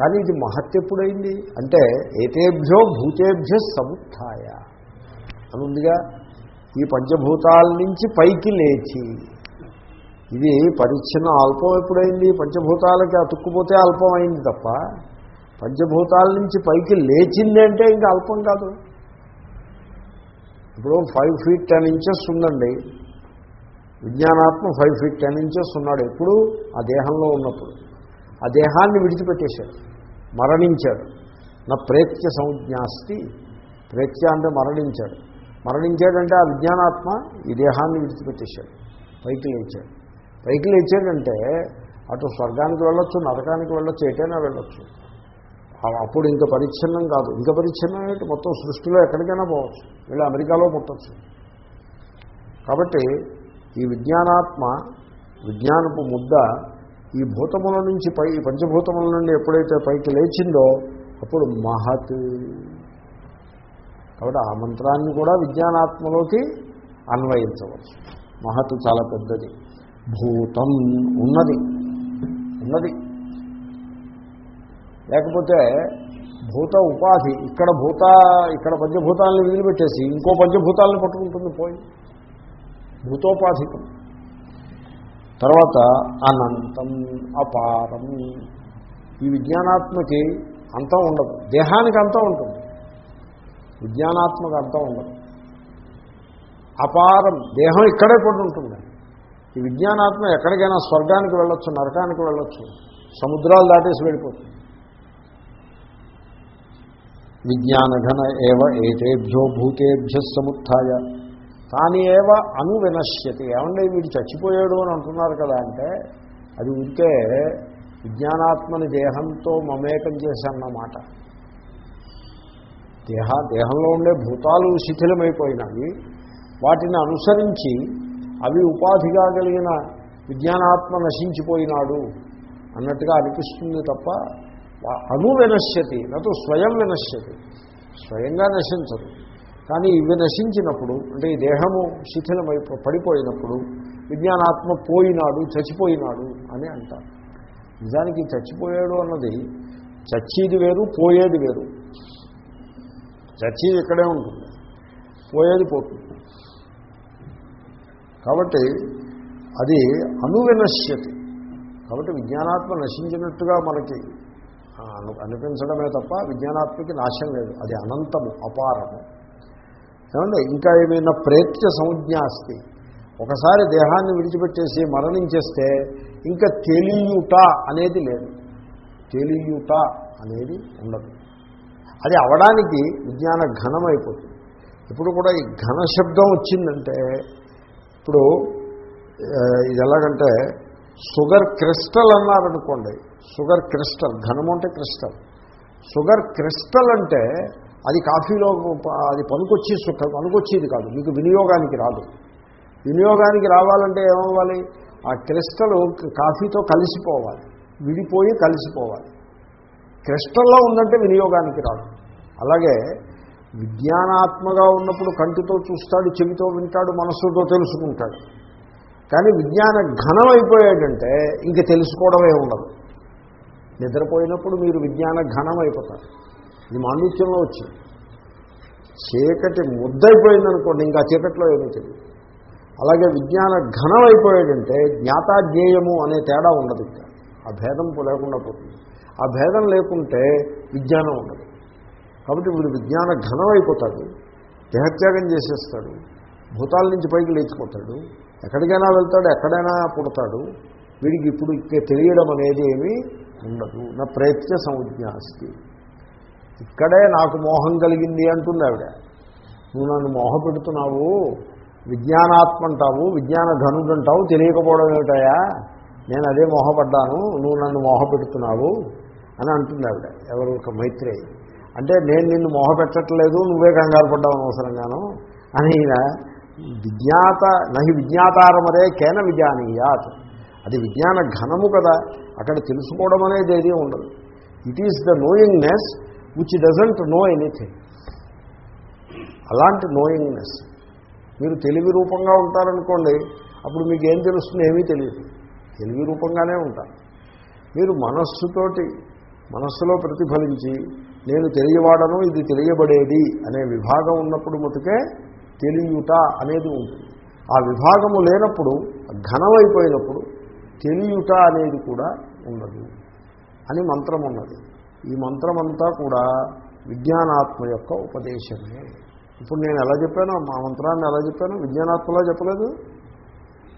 [SPEAKER 1] కానీ ఇది మహత్ ఎప్పుడైంది? అంటే ఏతేభ్యో భూతేభ్య సముత్య అనుందిగా ఈ పంచభూతాల నుంచి పైకి లేచి. ఇది పరిచ్ఛిన్న అల్పం ఎప్పుడైంది? పంచభూతాలకి అతుక్కుపోతే అల్పం అయింది తప్ప. పంచభూతాల నుంచి పైకి లేచింది అంటే ఇంకా అల్పం కాదు. ఇప్పుడు ఫైవ్ ఫీట్ టెన్ ఇంచెస్ ఉందండి. విజ్ఞానాత్మ ఫైవ్ ఫీట్ టెన్ ఇంచెస్ ఉన్నాడు ఎప్పుడు ఆ దేహంలో ఉన్నప్పుడు. ఆ దేహాన్ని విడిచిపెట్టేశాడు. మరణించాడు. నా ప్రేత్య సంజ్ఞాస్తి. ప్రేత్య అంటే మరణించాడు. మరణించాడంటే ఆ విజ్ఞానాత్మ ఈ దేహాన్ని విడిచిపెట్టేశాడు. పైకి లేచాడు. పైకి లేచాడంటే అటు స్వర్గానికి వెళ్ళొచ్చు నరకానికి వెళ్ళొచ్చు ఎటైనా వెళ్ళొచ్చు. అప్పుడు ఇంకా పరిచ్ఛిన్నం కాదు. ఇంకా పరిచ్ఛిన్నం ఏంటి మొత్తం సృష్టిలో ఎక్కడికైనా పోవచ్చు. వీళ్ళు అమెరికాలో పుట్టచ్చు. కాబట్టి ఈ విజ్ఞానాత్మ విజ్ఞానపు ముద్ద ఈ భూతముల నుంచి పై ఈ పంచభూతముల నుండి ఎప్పుడైతే పైకి లేచిందో అప్పుడు మహత్. కాబట్టి ఆ మంత్రాన్ని కూడా విజ్ఞానాత్మలోకి అన్వయించవచ్చు. మహత్ చాలా పెద్దది. భూతం ఉన్నది. ఉన్నది. లేకపోతే భూత ఉపాధి ఇక్కడ భూత ఇక్కడ పంచభూతాలను వీలుపెట్టేసి ఇంకో పంచభూతాలను పట్టుకుంటుంది పోయి. భూతోపాధికం. తర్వాత అనంతం అపారం. ఈ విజ్ఞానాత్మకి అంతం ఉండదు. దేహానికి అంతం ఉంటుంది. విజ్ఞానాత్మక అంతం ఉండదు. అపారం దేహం ఇక్కడే పడి ఉంటుంది. ఈ విజ్ఞానాత్మ ఎక్కడికైనా స్వర్గానికి వెళ్ళొచ్చు నరకానికి వెళ్ళొచ్చు సముద్రాలు దాటేసి వెళ్ళిపోతుంది. విజ్ఞానఘన ఏవ ఏతేభ్యో భూతేభ్య సముత్య తాని ఏవ అనువినశ్యతి ఏమంటే వీడు చచ్చిపోయాడు అని అంటున్నారు కదా అంటే అది ఉంటే విజ్ఞానాత్మని దేహంతో మమేకం చేశాన్నమాట దేహ దేహంలో ఉండే భూతాలు శిథిలమైపోయినవి. వాటిని అనుసరించి అవి ఉపాధిగా కలిగిన విజ్ఞానాత్మ నశించిపోయినాడు అన్నట్టుగా అనిపిస్తుంది తప్ప అను వినశ్యతి నటు స్వయం వినశ్యతి. స్వయంగా నశించదు. కానీ ఇవి నశించినప్పుడు అంటే ఈ దేహము శిథిలమై పడిపోయినప్పుడు విజ్ఞానాత్మ పోయినాడు చచ్చిపోయినాడు అని అంటారు. నిజానికి చచ్చిపోయాడు అన్నది చచ్చేది వేరు పోయేది వేరు. చచ్చేది ఇక్కడే ఉంటుంది పోయేది పోతుంది. కాబట్టి అది అనువినశ్యతి. కాబట్టి విజ్ఞానాత్మ నశించినట్టుగా మనకి అనిపించడమే తప్ప విజ్ఞానాత్మకి నాశం లేదు. అది అనంతము అపారము. ఏమంటే ఇంకా ఏమైనా ప్రేత్య సంజ్ఞ అస్తి? ఒకసారి దేహాన్ని విడిచిపెట్టేసి మరణించేస్తే ఇంకా తెలియుట అనేది లేదు. తెలియుట అనేది ఉండదు. అది అవడానికి విజ్ఞాన ఘనం అయిపోతుంది ఇప్పుడు కూడా ఈ ఘన శబ్దం వచ్చిందంటే ఇప్పుడు ఇది ఎలాగంటే షుగర్ క్రిస్టల్ అన్నారనుకోండి. షుగర్ క్రిస్టల్ ఘనము అంటే క్రిస్టల్. షుగర్ క్రిస్టల్ అంటే అది కాఫీలో అది పనికొచ్చి పనికొచ్చేది కాదు. మీకు వినియోగానికి రాదు. వినియోగానికి రావాలంటే ఏమవ్వాలి? ఆ క్రిస్టల్ కాఫీతో కలిసిపోవాలి. విడిపోయి కలిసిపోవాలి. క్రిస్టల్లో ఉందంటే వినియోగానికి రాదు. అలాగే విజ్ఞానాత్మగా ఉన్నప్పుడు కంటితో చూస్తాడు చెవితో వింటాడు మనస్సుతో తెలుసుకుంటాడు. కానీ విజ్ఞాన ఘనం అయిపోయాడంటే ఇంక తెలుసుకోవడమే ఉండదు. నిద్రపోయినప్పుడు మీరు విజ్ఞాన ఘనం అయిపోతారు. ఇది మాండిత్యంలో వచ్చింది. చీకటి ముద్దయిపోయిందనుకోండి ఇంకా చీకట్లో ఏమీ తెలియదు. అలాగే విజ్ఞాన ఘనం అయిపోయాడంటే జ్ఞాతాజ్ఞేయము అనే తేడా ఉండదు ఇంకా ఆ భేదం లేకుండా పోతుంది. ఆ భేదం లేకుంటే విజ్ఞానం ఉండదు. కాబట్టి వీడు విజ్ఞాన ఘనం అయిపోతాడు దేహత్యాగం చేసేస్తాడు. భూతాల నుంచి పైకి లేచిపోతాడు. ఎక్కడికైనా వెళ్తాడు ఎక్కడైనా పుడతాడు. వీడికి ఇప్పుడు ఇక్కడ తెలియడం అనేది ఏమీ ఉండదు. నా ప్రయత్న సంజ్ఞాస్తి. ఇక్కడే నాకు మోహం కలిగింది అంటుంది ఆవిడ నువ్వు నన్ను మోహ పెడుతున్నావు విజ్ఞానాత్మ అంటావు విజ్ఞాన ధనుడు అంటావు తెలియకపోవడం ఏమిటాయా నేను అదే మోహపడ్డాను నువ్వు నన్ను మోహ పెడుతున్నావు అని అంటుంది ఆవిడ ఎవరు? ఒక మైత్రి అంటే నేను నిన్ను మోహ పెట్టట్లేదు నువ్వే కంగారు పడ్డావు అవసరంగాను అని ఈయన విజ్ఞాత నహి విజ్ఞాతారమరే కేన విజానీయాత్. అది విజ్ఞాన ఘనము కదా అక్కడ తెలుసుకోవడం అనేది ఏదీ ఉండదు. It is the knowingness which doesn't know anything అలాంటి నోయింగ్నెస్ మీరు తెలివి రూపంగా ఉంటారనుకోండి అప్పుడు మీకు ఏం తెలుస్తుంది? ఏమీ తెలియదు. తెలివి రూపంగానే ఉంటారు మీరు మనస్సుతోటి మనస్సులో ప్రతిఫలించి నేను తెలియవాడను ఇది తెలియబడేది అనే విభాగం ఉన్నప్పుడు మటుకే తెలియుట అనేది ఉంటుంది. ఆ విభాగము లేనప్పుడు ఘనమైపోయినప్పుడు తెలియుట అనేది కూడా ఉండదు అని మంత్రం ఉన్నది. ఈ మంత్రమంతా కూడా విజ్ఞానాత్మ యొక్క ఉపదేశమే. ఇప్పుడు నేను ఎలా చెప్పాను మా మంత్రాన్ని ఎలా చెప్పాను విజ్ఞానాత్మలా చెప్పలేదు.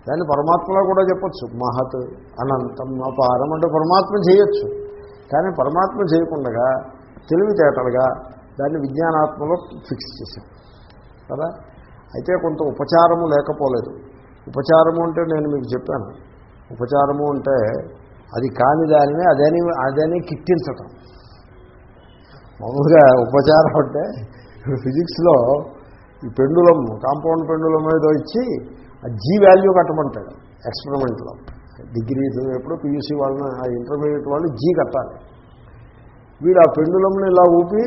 [SPEAKER 1] దాన్ని పరమాత్మలా కూడా చెప్పచ్చు. మహత్ అనంతం అపారం అంటే పరమాత్మ చేయొచ్చు. కానీ పరమాత్మ చేయకుండా తెలివితేటలుగా దాన్ని విజ్ఞానాత్మలో ఫిక్స్ చేశాం కదా? అయితే కొంత ఉపచారము లేకపోలేదు. ఉపచారము అంటే నేను మీకు చెప్పాను. ఉపచారము అంటే అది కాని దానిని అదని అదని కిట్టించటం. మామూలుగా ఉపచారం అంటే ఫిజిక్స్లో ఈ పెండులం కాంపౌండ్ పెండులం ఏదో ఇచ్చి ఆ జీ వాల్యూ కట్టమంటాడు ఎక్స్పెరిమెంట్లో. డిగ్రీ ఎప్పుడు పీయూసీ వాళ్ళని ఆ ఇంటర్మీడియట్ వాళ్ళు జీ కట్టాలి. వీడు ఆ పెండులంని ఇలా ఊపి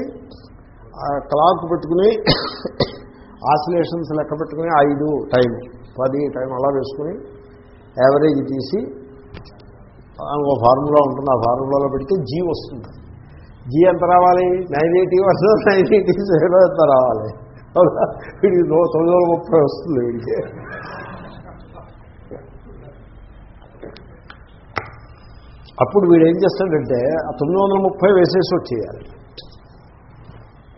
[SPEAKER 1] ఆ క్లాక్ పెట్టుకుని ఆసిలేషన్స్ లెక్క పెట్టుకుని ఐదు టైం పది టైం అలా వేసుకుని యావరేజ్ తీసి ఒక ఫార్ములా ఉంటుంది. ఆ ఫార్ములాలో పెడితే జీ వస్తుంది. జీ ఎంత రావాలి? నైన్ ఎయిటీ వస్తుంది? నైన్ ఎయిటీ సెవెన్ ఎంత రావాలి? వీడికి తొమ్మిది వందల ముప్పై వస్తుంది వీడికి. అప్పుడు వీడు ఏం చేస్తాడంటే ఆ తొమ్మిది వందల ముప్పై వేసేసి వచ్చేయాలి.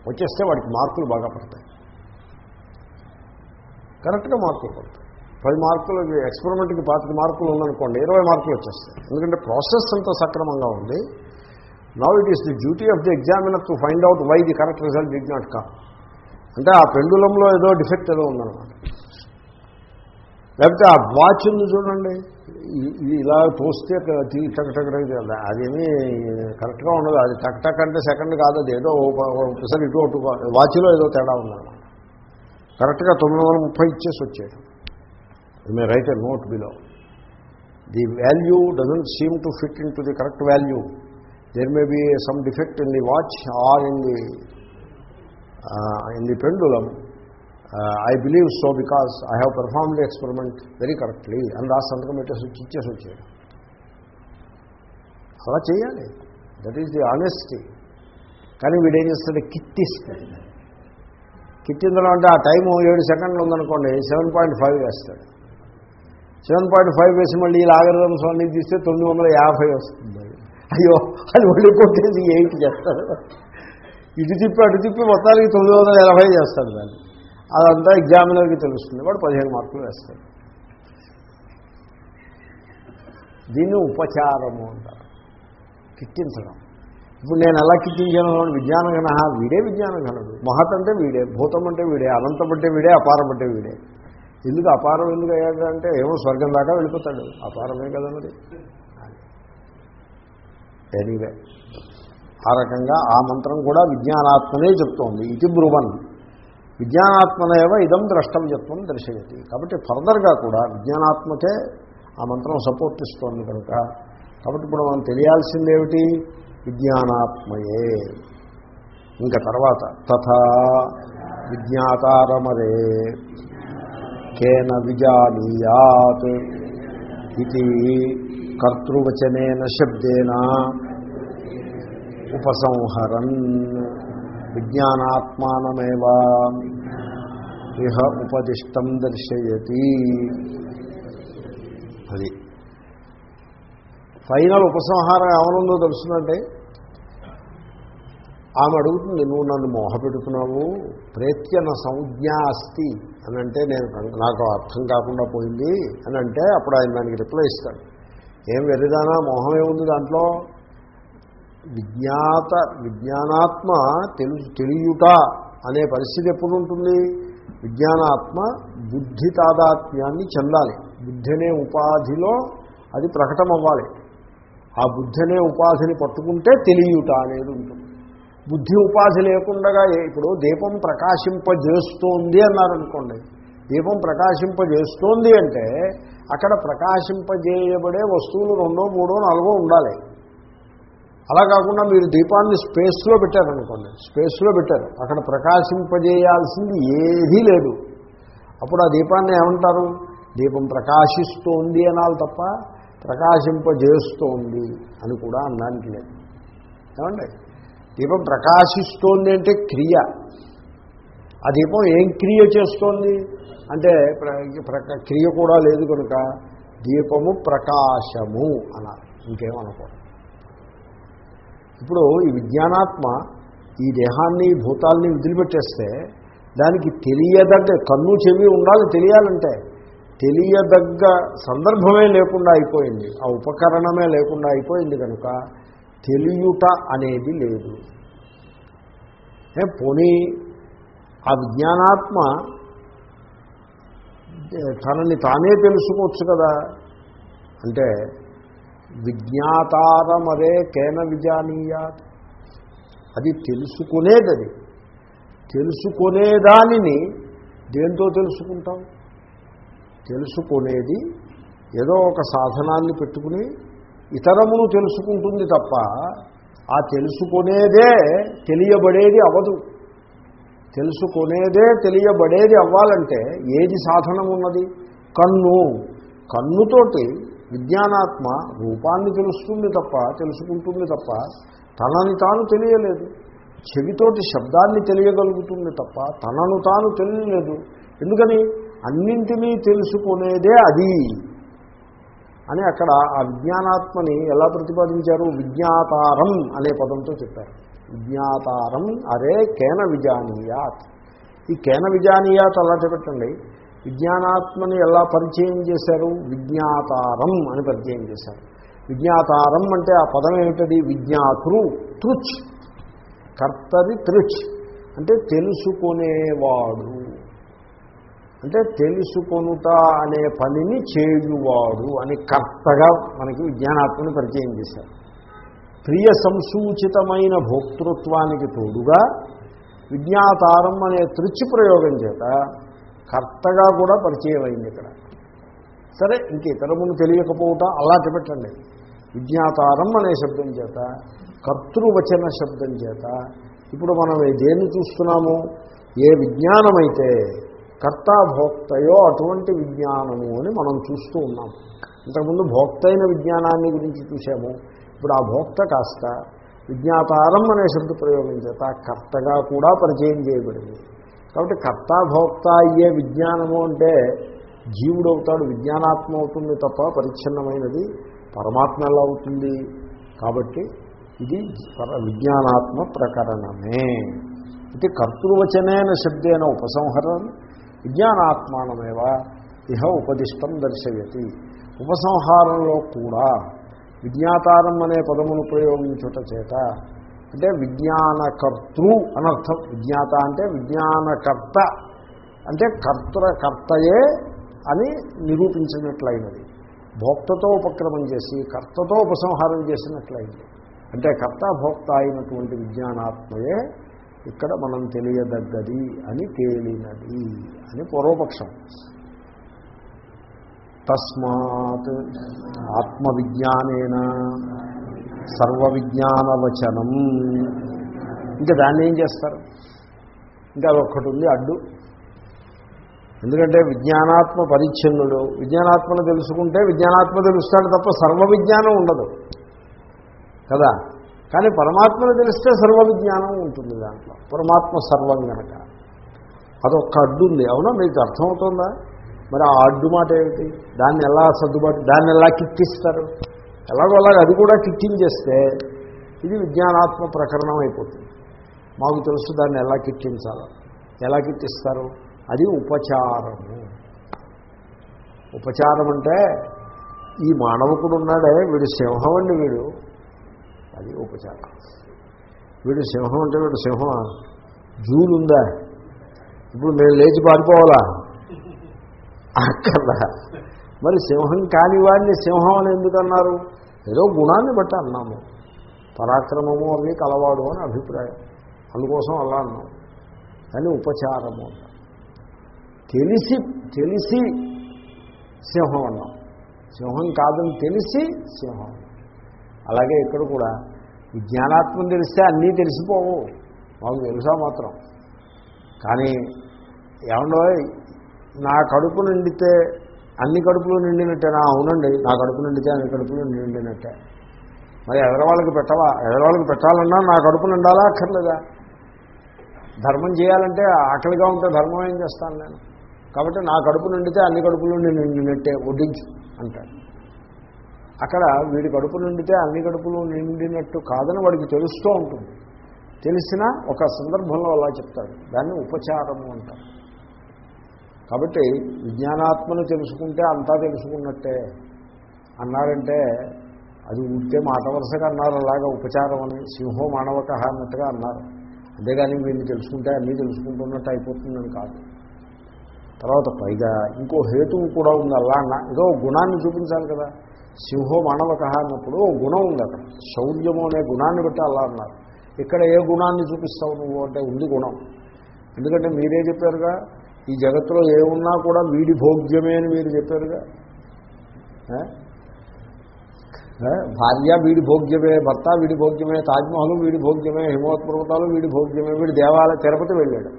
[SPEAKER 1] వచ్చేస్తే వాడికి మార్కులు బాగా పడతాయి. కరెక్ట్గా మార్కులు పడతాయి. పది మార్కులు ఎక్స్పెరిమెంట్కి పాతిక మార్కులు ఉందనుకోండి ఇరవై మార్కులు వచ్చేస్తాయి. ఎందుకంటే ప్రాసెస్ అంతా సక్రమంగా ఉంది. Now it is the duty of the examiner to find out why the correct result did not come అంటే ఆ పెండులంలో ఏదో డిఫెక్ట్ ఏదో ఉందన్నమాట. లేకపోతే ఆ వాచ్ ఉంది చూడండి. ఇది ఇలా తోస్తే తీ టక్ టక్ అదేమీ కరెక్ట్గా ఉండదు. అది టక్ టక్ అంటే సెకండ్ కాదు. అది ఏదో ఒకసారి ఇటు అటు వాచ్లో ఏదో తేడా ఉందన్నమాట. కరెక్ట్గా తొమ్మిది వందల ముప్పై ఇచ్చేసి you may write a note below the value doesn't seem to fit in to the correct value there may be some defect in the watch or in the in the pendulum I believe so because I have perform the experiment very correctly అని రాసి సంతకం పెట్టేసి ఇచ్చేసి వచ్చాడు అలా చేయాలి. దట్ ఈస్ ది ఆనెస్టీ కానీ వీడేం చేస్తాడు? కిట్టిస్తాడు. కిట్టిందడం అంటే ఆ టైం ఏడు సెకండ్లు ఉందనుకోండి సెవెన్ పాయింట్ ఫైవ్ వేస్తాడు. సెవెన్ పాయింట్ ఫైవ్ వేసి మళ్ళీ ఈ లాగరిథమ్స్ అన్నీ తీస్తే తొమ్మిది వందల యాభై వస్తుంది. అయ్యో అది మళ్ళీ కొట్టేసి ఎయిట్ చేస్తారు ఇటు తిప్పి అటు తిప్పి మొత్తానికి తొమ్మిది వందల ఎనభై చేస్తాడు దాన్ని. అదంతా ఎగ్జామినర్కి తెలుస్తుంది. వాడు పదిహేను మార్కులు వేస్తాడు దీన్ని ఉపచారము అంటారు. కిట్టించడం. ఇప్పుడు నేను ఎలా కిట్టించాను? విజ్ఞానగణ వీడే విజ్ఞానగణుడు మహత్ అంటే వీడే భూతం అంటే వీడే అనంతం అంటే వీడే అపారం అంటే వీడే. ఎందుకు అపారం ఎందుకు అయ్యాడు అంటే ఏమో స్వర్గం దాకా వెళ్ళిపోతాడు. అపారమే కదా మరి. ఎనీవే ఆ రకంగా ఆ మంత్రం కూడా విజ్ఞానాత్మనే చెప్తోంది. ఇది బ్రువన్. విజ్ఞానాత్మనేవ ఇదం ద్రష్టవ్యత్వం దర్శయతి. కాబట్టి ఫర్దర్గా కూడా విజ్ఞానాత్మకే ఆ మంత్రం సపోర్ట్ ఇస్తోంది కనుక. కాబట్టి ఇప్పుడు మనం తెలియాల్సిందేమిటి? విజ్ఞానాత్మయే. ఇంకా తర్వాత తథా విజ్ఞాతారమరే. కేన విజానీయాత్ ఇది కర్తృవచనైన శబ్దేన ఉపసంహరన్ విజ్ఞానాత్మానమేవా ఇహ ఉపదిష్టం దర్శయతి. అది. ఫైనల్ ఉపసంహారం ఏమనుందో తెలుసునంటే ఆమె అడుగుతుంది నువ్వు నన్ను మోహపెడుతున్నావు ప్రేత్యన సంజ్ఞ అస్తి అని అంటే నేను నాకు అర్థం కాకుండా పోయింది అని అంటే అప్పుడు ఆయన దానికి రిప్లై ఇస్తాడు. ఏం వెర్రిదానా మోహం ఏముంది దాంట్లో? విజ్ఞాత విజ్ఞానాత్మ తెలు తెలియుట అనే పరిస్థితి ఎప్పుడు ఉంటుంది? విజ్ఞానాత్మ బుద్ధి తాదాత్మ్యాన్ని చెందాలి. బుద్ధి అనే ఉపాధిలో అది ప్రకటమవ్వాలి. ఆ బుద్ధి అనే ఉపాధిని పట్టుకుంటే తెలియుట అనేది ఉంటుంది. బుద్ధి ఉపాధి లేకుండా ఇప్పుడు దీపం ప్రకాశింపజేస్తోంది అన్నారనుకోండి. దీపం ప్రకాశింపజేస్తోంది అంటే అక్కడ ప్రకాశింపజేయబడే వస్తువులు రెండో మూడో నాలుగో ఉండాలి. అలా కాకుండా మీరు దీపాన్ని స్పేస్లో పెట్టారనుకోండి. స్పేస్లో పెట్టారు. అక్కడ ప్రకాశింపజేయాల్సింది ఏదీ లేదు. అప్పుడు ఆ దీపాన్ని ఏమంటారు? దీపం ప్రకాశిస్తోంది అనాలి తప్ప ప్రకాశింపజేస్తోంది అని కూడా అనడానికి లేదు. ఏమండి? దీపం ప్రకాశిస్తోంది అంటే క్రియ. ఆ దీపం ఏం క్రియ చేస్తోంది? అంటే క్రియ కూడా లేదు కనుక దీపము ప్రకాశము అన్నారు ఇంకేమనుకోండి ఇప్పుడు ఈ విజ్ఞానాత్మ ఈ దేహాన్ని భూతాల్ని వదిలిపెట్టేస్తే దానికి తెలియదగ్గ కన్ను చెవి ఉండాలి తెలియాలంటే. తెలియదగ్గ సందర్భమే లేకుండా అయిపోయింది. ఆ ఉపకరణమే లేకుండా అయిపోయింది కనుక తెలియుట అనేది లేదు. పోనీ ఆ విజ్ఞానాత్మ తనని తానే తెలుసుకోవచ్చు కదా. అంటే విజ్ఞాతారమరే కేన విజానీయాత్. అది తెలుసుకునేది అది తెలుసుకునేదానిని దేంతో తెలుసుకుంటాం? తెలుసుకునేది ఏదో ఒక సాధనాన్ని పెట్టుకుని ఇతరములు తెలుసుకుంటుంది తప్ప ఆ తెలుసుకునేదే తెలియబడేది అవదు తెలుసుకునేదే తెలియబడేది అవ్వాలంటే ఏది సాధనం ఉన్నది కన్ను. కన్నుతోటి విజ్ఞానాత్మ రూపాన్ని తెలుస్తుంది తప్ప తెలుసుకుంటుంది తప్ప తనని తాను తెలియలేదు. చెవితోటి శబ్దాన్ని తెలియగలుగుతుంది తప్ప తనను తాను తెలియలేదు. ఎందుకని? అన్నింటినీ తెలుసుకునేదే అది. అని అక్కడ ఆ విజ్ఞానాత్మని ఎలా ప్రతిపాదించారు? విజ్ఞాతారం అనే పదంతో చెప్పారు. విజ్ఞాతారం అరే కేన విజానీయాత్. ఈ కేన విజానీయాత్ అలా చెప్పండి. విజ్ఞానాత్మని ఎలా పరిచయం చేశారు? విజ్ఞాతారం అని పరిచయం చేశారు. విజ్ఞాతారం అంటే ఆ పదం ఏమిటది? విజ్ఞాతృ తృచ్. కర్తరి తృచ్. అంటే తెలుసుకునేవాడు. అంటే తెలుసుకొనుట అనే పనిని చేయువాడు అని కర్తగా మనకి విజ్ఞానాత్మని పరిచయం చేశారు. ప్రియ సంసూచితమైన భోక్తృత్వానికి తోడుగా విజ్ఞాతారం అనే తృచి ప్రయోగం చేత కర్తగా కూడా పరిచయం అయింది ఇక్కడ. సరే ఇంక ఇతరమును తెలియకపోవటం అలాంటి పెట్టండి విజ్ఞాతారం అనే శబ్దం చేత కర్తృవచన శబ్దం చేత ఇప్పుడు మనం దేన్ని చూస్తున్నాము? ఏ విజ్ఞానమైతే కర్తాభోక్తయో అటువంటి విజ్ఞానము అని మనం చూస్తూ ఉన్నాం. ఇంతకుముందు భోక్త అయిన విజ్ఞానాన్ని గురించి చూసాము ఇప్పుడు ఆ భోక్త కాస్త విజ్ఞాతారం అనే శబ్ద ప్రయోగం చేత కర్తగా కూడా పరిచయం చేయబడింది. కాబట్టి కర్తాభోక్త అయ్యే విజ్ఞానము అంటే జీవుడు అవుతాడు విజ్ఞానాత్మ అవుతుంది తప్ప పరిచ్ఛిన్నమైనది పరమాత్మ ఎలా అవుతుంది. కాబట్టి ఇది పర విజ్ఞానాత్మ ప్రకరణమే. ఇది కర్తృవచనైన శబ్దైన ఉపసంహరణ. విజ్ఞానాత్మానమేవ ఇహ ఉపదిష్టం దర్శయతి. ఉపసంహారంలో కూడా విజ్ఞాతారం అనే పదమును ప్రయోగించుట చేత అంటే విజ్ఞానకర్తృ అనర్థం. విజ్ఞాత అంటే విజ్ఞానకర్త అంటే కర్తృ కర్తయే అని నిరూపించినట్లయినది. భోక్తతో ఉపక్రమం చేసి కర్తతో ఉపసంహారం చేసినట్లయింది. అంటే కర్త భోక్త అయినటువంటి విజ్ఞానాత్మయే ఇక్కడ మనం తెలియదగ్గది అని తేలినది అని పూర్వపక్షం. తస్మాత్ ఆత్మవిజ్ఞానేన సర్వవిజ్ఞానవచనం. ఇంకా దాన్ని ఏం చేస్తారు? ఇంకా అదొక్కటి ఉంది అడ్డు. ఎందుకంటే విజ్ఞానాత్మ పరిచ్ఛిన్నుడు విజ్ఞానాత్మను తెలుసుకుంటే విజ్ఞానాత్మ తెలుస్తాడు తప్ప సర్వ విజ్ఞానం ఉండదు. కదా? కానీ పరమాత్మను తెలిస్తే సర్వ విజ్ఞానం ఉంటుంది దాంట్లో. పరమాత్మ సర్వం కనుక అదొక్క అడ్డు ఉంది. అవునా? మీకు అర్థమవుతుందా? మరి ఆ అడ్డు మాట ఏమిటి దాన్ని ఎలా సర్దుబాటు దాన్ని ఎలా కిక్కిస్తారు? ఎలాగో అలాగ అది కూడా కిట్టించేస్తే ఇది విజ్ఞానాత్మ ప్రకరణం అయిపోతుంది. మాకు తెలుసు దాన్ని ఎలా కిట్టించాలి ఎలా కిట్టిస్తారు అది ఉపచారము. ఉపచారం అంటే ఈ మానవకుడు ఉన్నాడే వీడు సింహం అండి వీడు. అది ఉపచారం. వీడు సింహం అంటే వీడు సింహం జూలు ఉందా? ఇప్పుడు మేము లేచి పారిపోవాలా? అక్కడ మరి సింహం కాని వాడిని సింహం అని ఎందుకన్నారు ఏదో గుణాన్ని బట్టి అన్నాము. పరాక్రమము అవి కలవాడు అని అభిప్రాయం. అందుకోసం అలా అన్నాం. కానీ ఉపచారము తెలిసి తెలిసి సింహం అన్నాం. సింహం కాదని తెలిసి సింహం. అలాగే ఇక్కడ కూడా విజ్ఞానాత్మం తెలిస్తే అన్నీ తెలిసిపోవు. మాకు తెలుసా మాత్రం. కానీ ఏమన్నా నా కడుపు నిండితే అన్ని కడుపులు నిండినట్టేనా అవునండి నా కడుపు నిండితే అన్ని కడుపులు నిండినట్టే. మరి ఎదరవాళ్ళకి పెట్టవా? ఎదరవాళ్ళకి పెట్టాలన్నా నా కడుపు నిండాలా అక్కర్లేదా? ధర్మం చేయాలంటే ఆకలిగా ఉంటే ధర్మం ఏం చేస్తాను నేను? కాబట్టి నా కడుపు నిండితే అన్ని కడుపులు నిండినట్టే వడ్డించు అంటాడు. అక్కడ వీడి కడుపు నిండితే అన్ని కడుపులు నిండినట్టు కాదని వాడికి తెలుస్తూ ఉంటుంది. తెలిసిన ఒక సందర్భంలో అలా చెప్తాడు. దాన్ని ఉపచారము అంటారు. కాబట్టి విజ్ఞానాత్మను తెలుసుకుంటే అంతా తెలుసుకున్నట్టే అన్నారంటే అది ఉంటే మాట వరుసగా అన్నారు. అలాగా ఉపచారం అని సింహో మానవక అన్నట్టుగా అన్నారు. అంతేగాని వీళ్ళు తెలుసుకుంటే అన్నీ తెలుసుకుంటున్నట్టు అయిపోతుందని కాదు. తర్వాత పైగా ఇంకో హేతువు కూడా ఉంది. అలా అన్న ఏదో గుణాన్ని చూపించాలి కదా. సింహో మానవక అన్నప్పుడు ఓ గుణం ఉంది అక్కడ. శౌర్యము అనే గుణాన్ని బట్టి అలా అన్నారు. ఇక్కడ ఏ గుణాన్ని చూపిస్తావు నువ్వు? అంటే ఉంది గుణం. ఎందుకంటే మీరే చెప్పారుగా ఈ జగత్తులో ఏమున్నా కూడా వీడి భోగ్యమే అని మీరు చెప్పారుగా. భార్య వీడి భోగ్యమే భర్త వీడి భోగ్యమే తాజ్మహల్ వీడి భోగ్యమే హిమవత్ పర్వతాలు వీడి భోగ్యమే వీడి దేవాలయ తిరుపతి వెళ్ళాడు.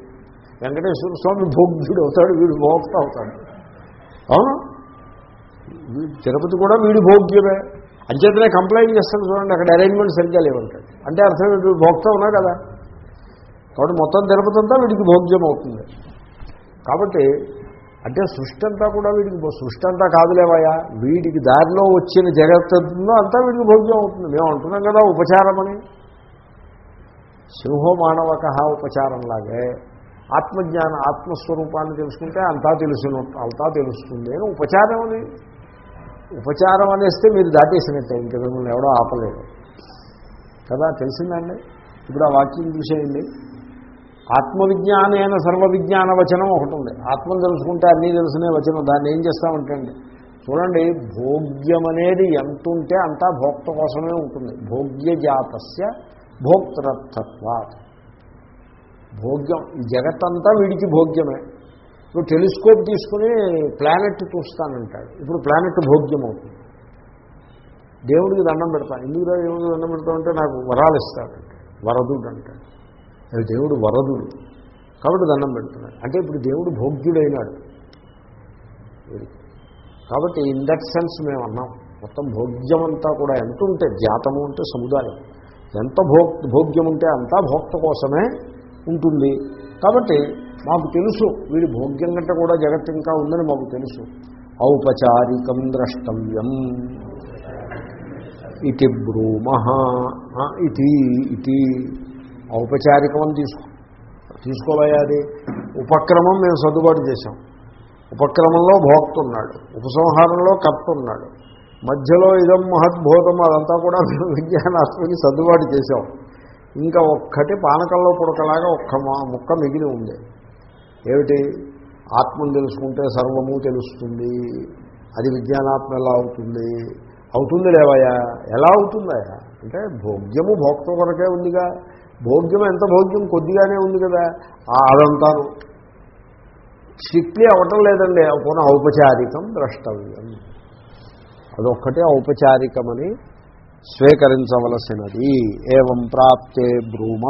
[SPEAKER 1] వెంకటేశ్వర స్వామి భోగ్యుడు అవుతాడు వీడు భోక్త అవుతాడు. అవును? తిరుపతి కూడా వీడి భోగ్యమే. అంచేతనే కంప్లైంట్ చేస్తాను చూడండి అక్కడ అరేంజ్మెంట్ సరిగ్గా లేవంటాడు అంటే అర్థం వీడు భోక్త ఉన్నా కదా? కాబట్టి మొత్తం తిరుపతి అంతా వీడికి భోగ్యం అవుతుంది కాబట్టి అంటే సృష్టి అంతా కూడా వీడికి సృష్టి అంతా కాదులేవయా వీడికి దారిలో వచ్చిన జగత్తుందో అంతా వీడికి భోగ్యం అవుతుంది మేము అంటున్నాం కదా ఉపచారమని. సింహో మానవక ఉపచారంలాగే ఆత్మజ్ఞాన ఆత్మస్వరూపాన్ని తెలుసుకుంటే అంతా తెలుసు అంతా తెలుస్తుంది అని ఉపచారం అది. ఉపచారం అనేస్తే మీరు దాటేసినట్టే ఇంక మిమ్మల్ని ఎవడో ఆపలేడు కదా తెలిసిందండి? ఇప్పుడు ఆ వాక్యం చూసేయండి. ఆత్మవిజ్ఞానైన సర్వ విజ్ఞాన వచనం ఒకటి ఉంది. ఆత్మను తెలుసుకుంటే అన్నీ తెలుసునే వచనం. దాన్ని ఏం చేస్తామంటే అండి చూడండి భోగ్యం అనేది ఎంత ఉంటే అంతా భోక్త కోసమే ఉంటుంది. భోగ్య జాతస్య భోక్తృత్వాత్ భోగ్యం ఈ జగత్తంతా వీడికి భోగ్యమే. ఇప్పుడు టెలిస్కోప్ తీసుకుని ప్లానెట్ చూస్తానంటాడు. ఇప్పుడు ప్లానెట్ భోగ్యం అవుతుంది దేవుడికి దండం పెడతాను ఎందుకు దేవుడికి దండం పెడతామంటే నాకు వరాలు ఇస్తాడంటే వరదుడు అంటాడు. అది దేవుడు వరదుడు. కాబట్టి దండం పెడుతున్నాడు. అంటే ఇప్పుడు దేవుడు భోగ్యుడైనాడు. కాబట్టి ఇన్ దట్ సెన్స్ మేము అన్నాం. మొత్తం భోగ్యం అంతా కూడా ఎంత ఉంటే జాతము అంటే సముదాయం. ఎంత భోక్ భోగ్యం ఉంటే అంతా భోక్త కోసమే ఉంటుంది. కాబట్టి మాకు తెలుసు వీడి భోగ్యం కంటే కూడా జగత్ ఇంకా ఉందని మాకు తెలుసు. ఔపచారికం ద్రష్టవ్యం. ఇది బ్రూమ ఇది ఇది ఔపచారికం అని తీసుకో. తీసుకోవయా అది? ఉపక్రమం మేము సర్దుబాటు చేశాం. ఉపక్రమంలో భోక్తున్నాడు ఉపసంహారంలో కర్త ఉన్నాడు మధ్యలో ఇదం మహద్భూతం అదంతా కూడా మేము విజ్ఞానాత్మకి సర్దుబాటు చేశాం. ఇంకా ఒక్కటి పానకంలో పుడకలాగా ఒక్క మా- ముక్క మిగిలి ఉంది. ఏమిటి? ఆత్మను తెలుసుకుంటే సర్వము తెలుస్తుంది. అది విజ్ఞానాత్మ ఎలా అవుతుంది? అవుతుంది లేవయ్యా? ఎలా అవుతుందయ్యా అంటే భోగ్యము భోక్త కొరకే ఉందిగా. భోగ్యం ఎంత భోగ్యం? కొద్దిగానే ఉంది కదా. ఆ అదంతాను. స్ట్రిక్ట్లీ అవ్వటం లేదండి. పోనీ ఔపచారికం ద్రష్టవ్యం. అదొక్కటే ఔపచారికమని స్వీకరించవలసినది. ఏవం ప్రాప్తే బ్రూమ.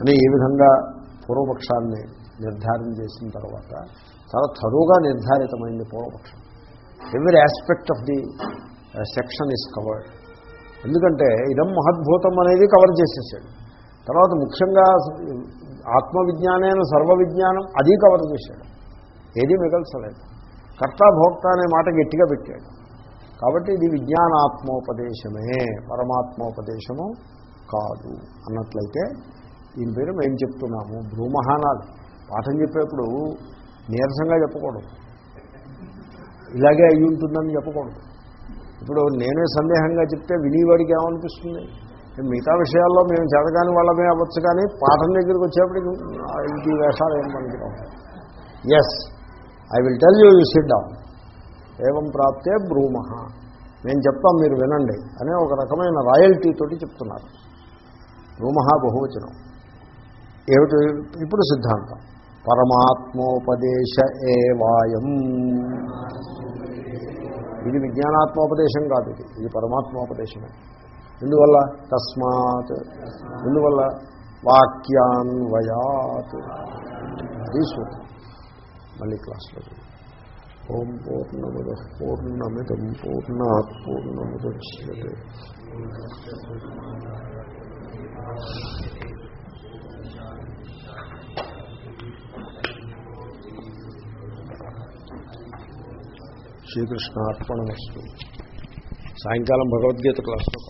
[SPEAKER 1] అని ఈ విధంగా పూర్వపక్షాన్ని నిర్ధారణ చేసిన తర్వాత చాలా తరువుగా నిర్ధారితమైంది పూర్వపక్షం. Every aspect of the section is covered ఎందుకంటే ఇదం మహద్భూతం అనేది కవర్ చేసేసాడు. తర్వాత ముఖ్యంగా ఆత్మవిజ్ఞానైన సర్వ విజ్ఞానం అది కవర్ చేశాడు. ఏది మిగల్చలేదు. కర్త భోక్త అనే మాట గట్టిగా పెట్టాడు. కాబట్టి ఇది విజ్ఞానాత్మోపదేశమే పరమాత్మోపదేశము కాదు. అన్నట్లయితే దీని పేరు మేము చెప్తున్నాము. భ్రూమహానాలు పాఠం చెప్పేప్పుడు నీరసంగా చెప్పకూడదు. ఇలాగే అయి ఉంటుందని చెప్పకూడదు. ఇప్పుడు నేనే సందేహంగా చెప్తే వినివాడికి ఏమనిపిస్తుంది? మిగతా విషయాల్లో మేము చదవగాని వాళ్ళమే అవ్వచ్చు కానీ పాఠం దగ్గరికి వచ్చేప్పటికి ఇంటి వేషాలు ఏం పనికిరావు yes I will tell you you sit down ఏవం ప్రాప్తే బ్రూమ. నేను చెప్తాం మీరు వినండి అనే ఒక రకమైన రాయల్టీ తోటి చెప్తున్నారు. బ్రూమ బహువచనం. ఏమిటి? ఇప్పుడు సిద్ధాంతం. పరమాత్మోపదేశ ఏవాయం. ఇది విజ్ఞానాత్మోపదేశం కాదు ఇది. ఇది పరమాత్మోపదేశమే. ఎందువల్ల? తస్మాత్. ఎందువల్ల? వాక్యాన్వయాత్. అది సూత్రం మళ్ళీ క్లాస్లో ఓం పూర్ణముద పూర్ణమిదం పూర్ణాత్ పూర్ణముద్యతే. శ్రీకృష్ణార్పణమస్తు. సాయంకాలం భగవద్గీత క్లాస్లో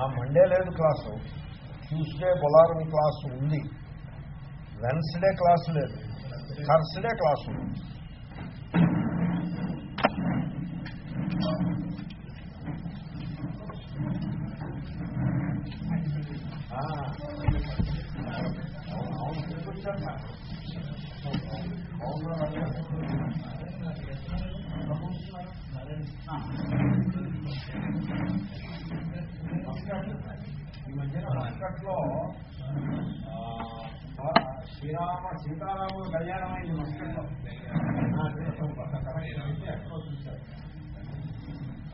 [SPEAKER 1] ఆ మండే లేదు క్లాసు. ట్యూస్డే బొలారం క్లాసు ఉంది వెన్స్డే క్లాసు లేదు థర్స్డే క్లాసు ఉంది ఆ. ఈ మధ్యన మస్కట్లో శ్రీరామ సీతారాముల కళ్యాణం అయింది. మస్కట్లో అక్కడ చూశారు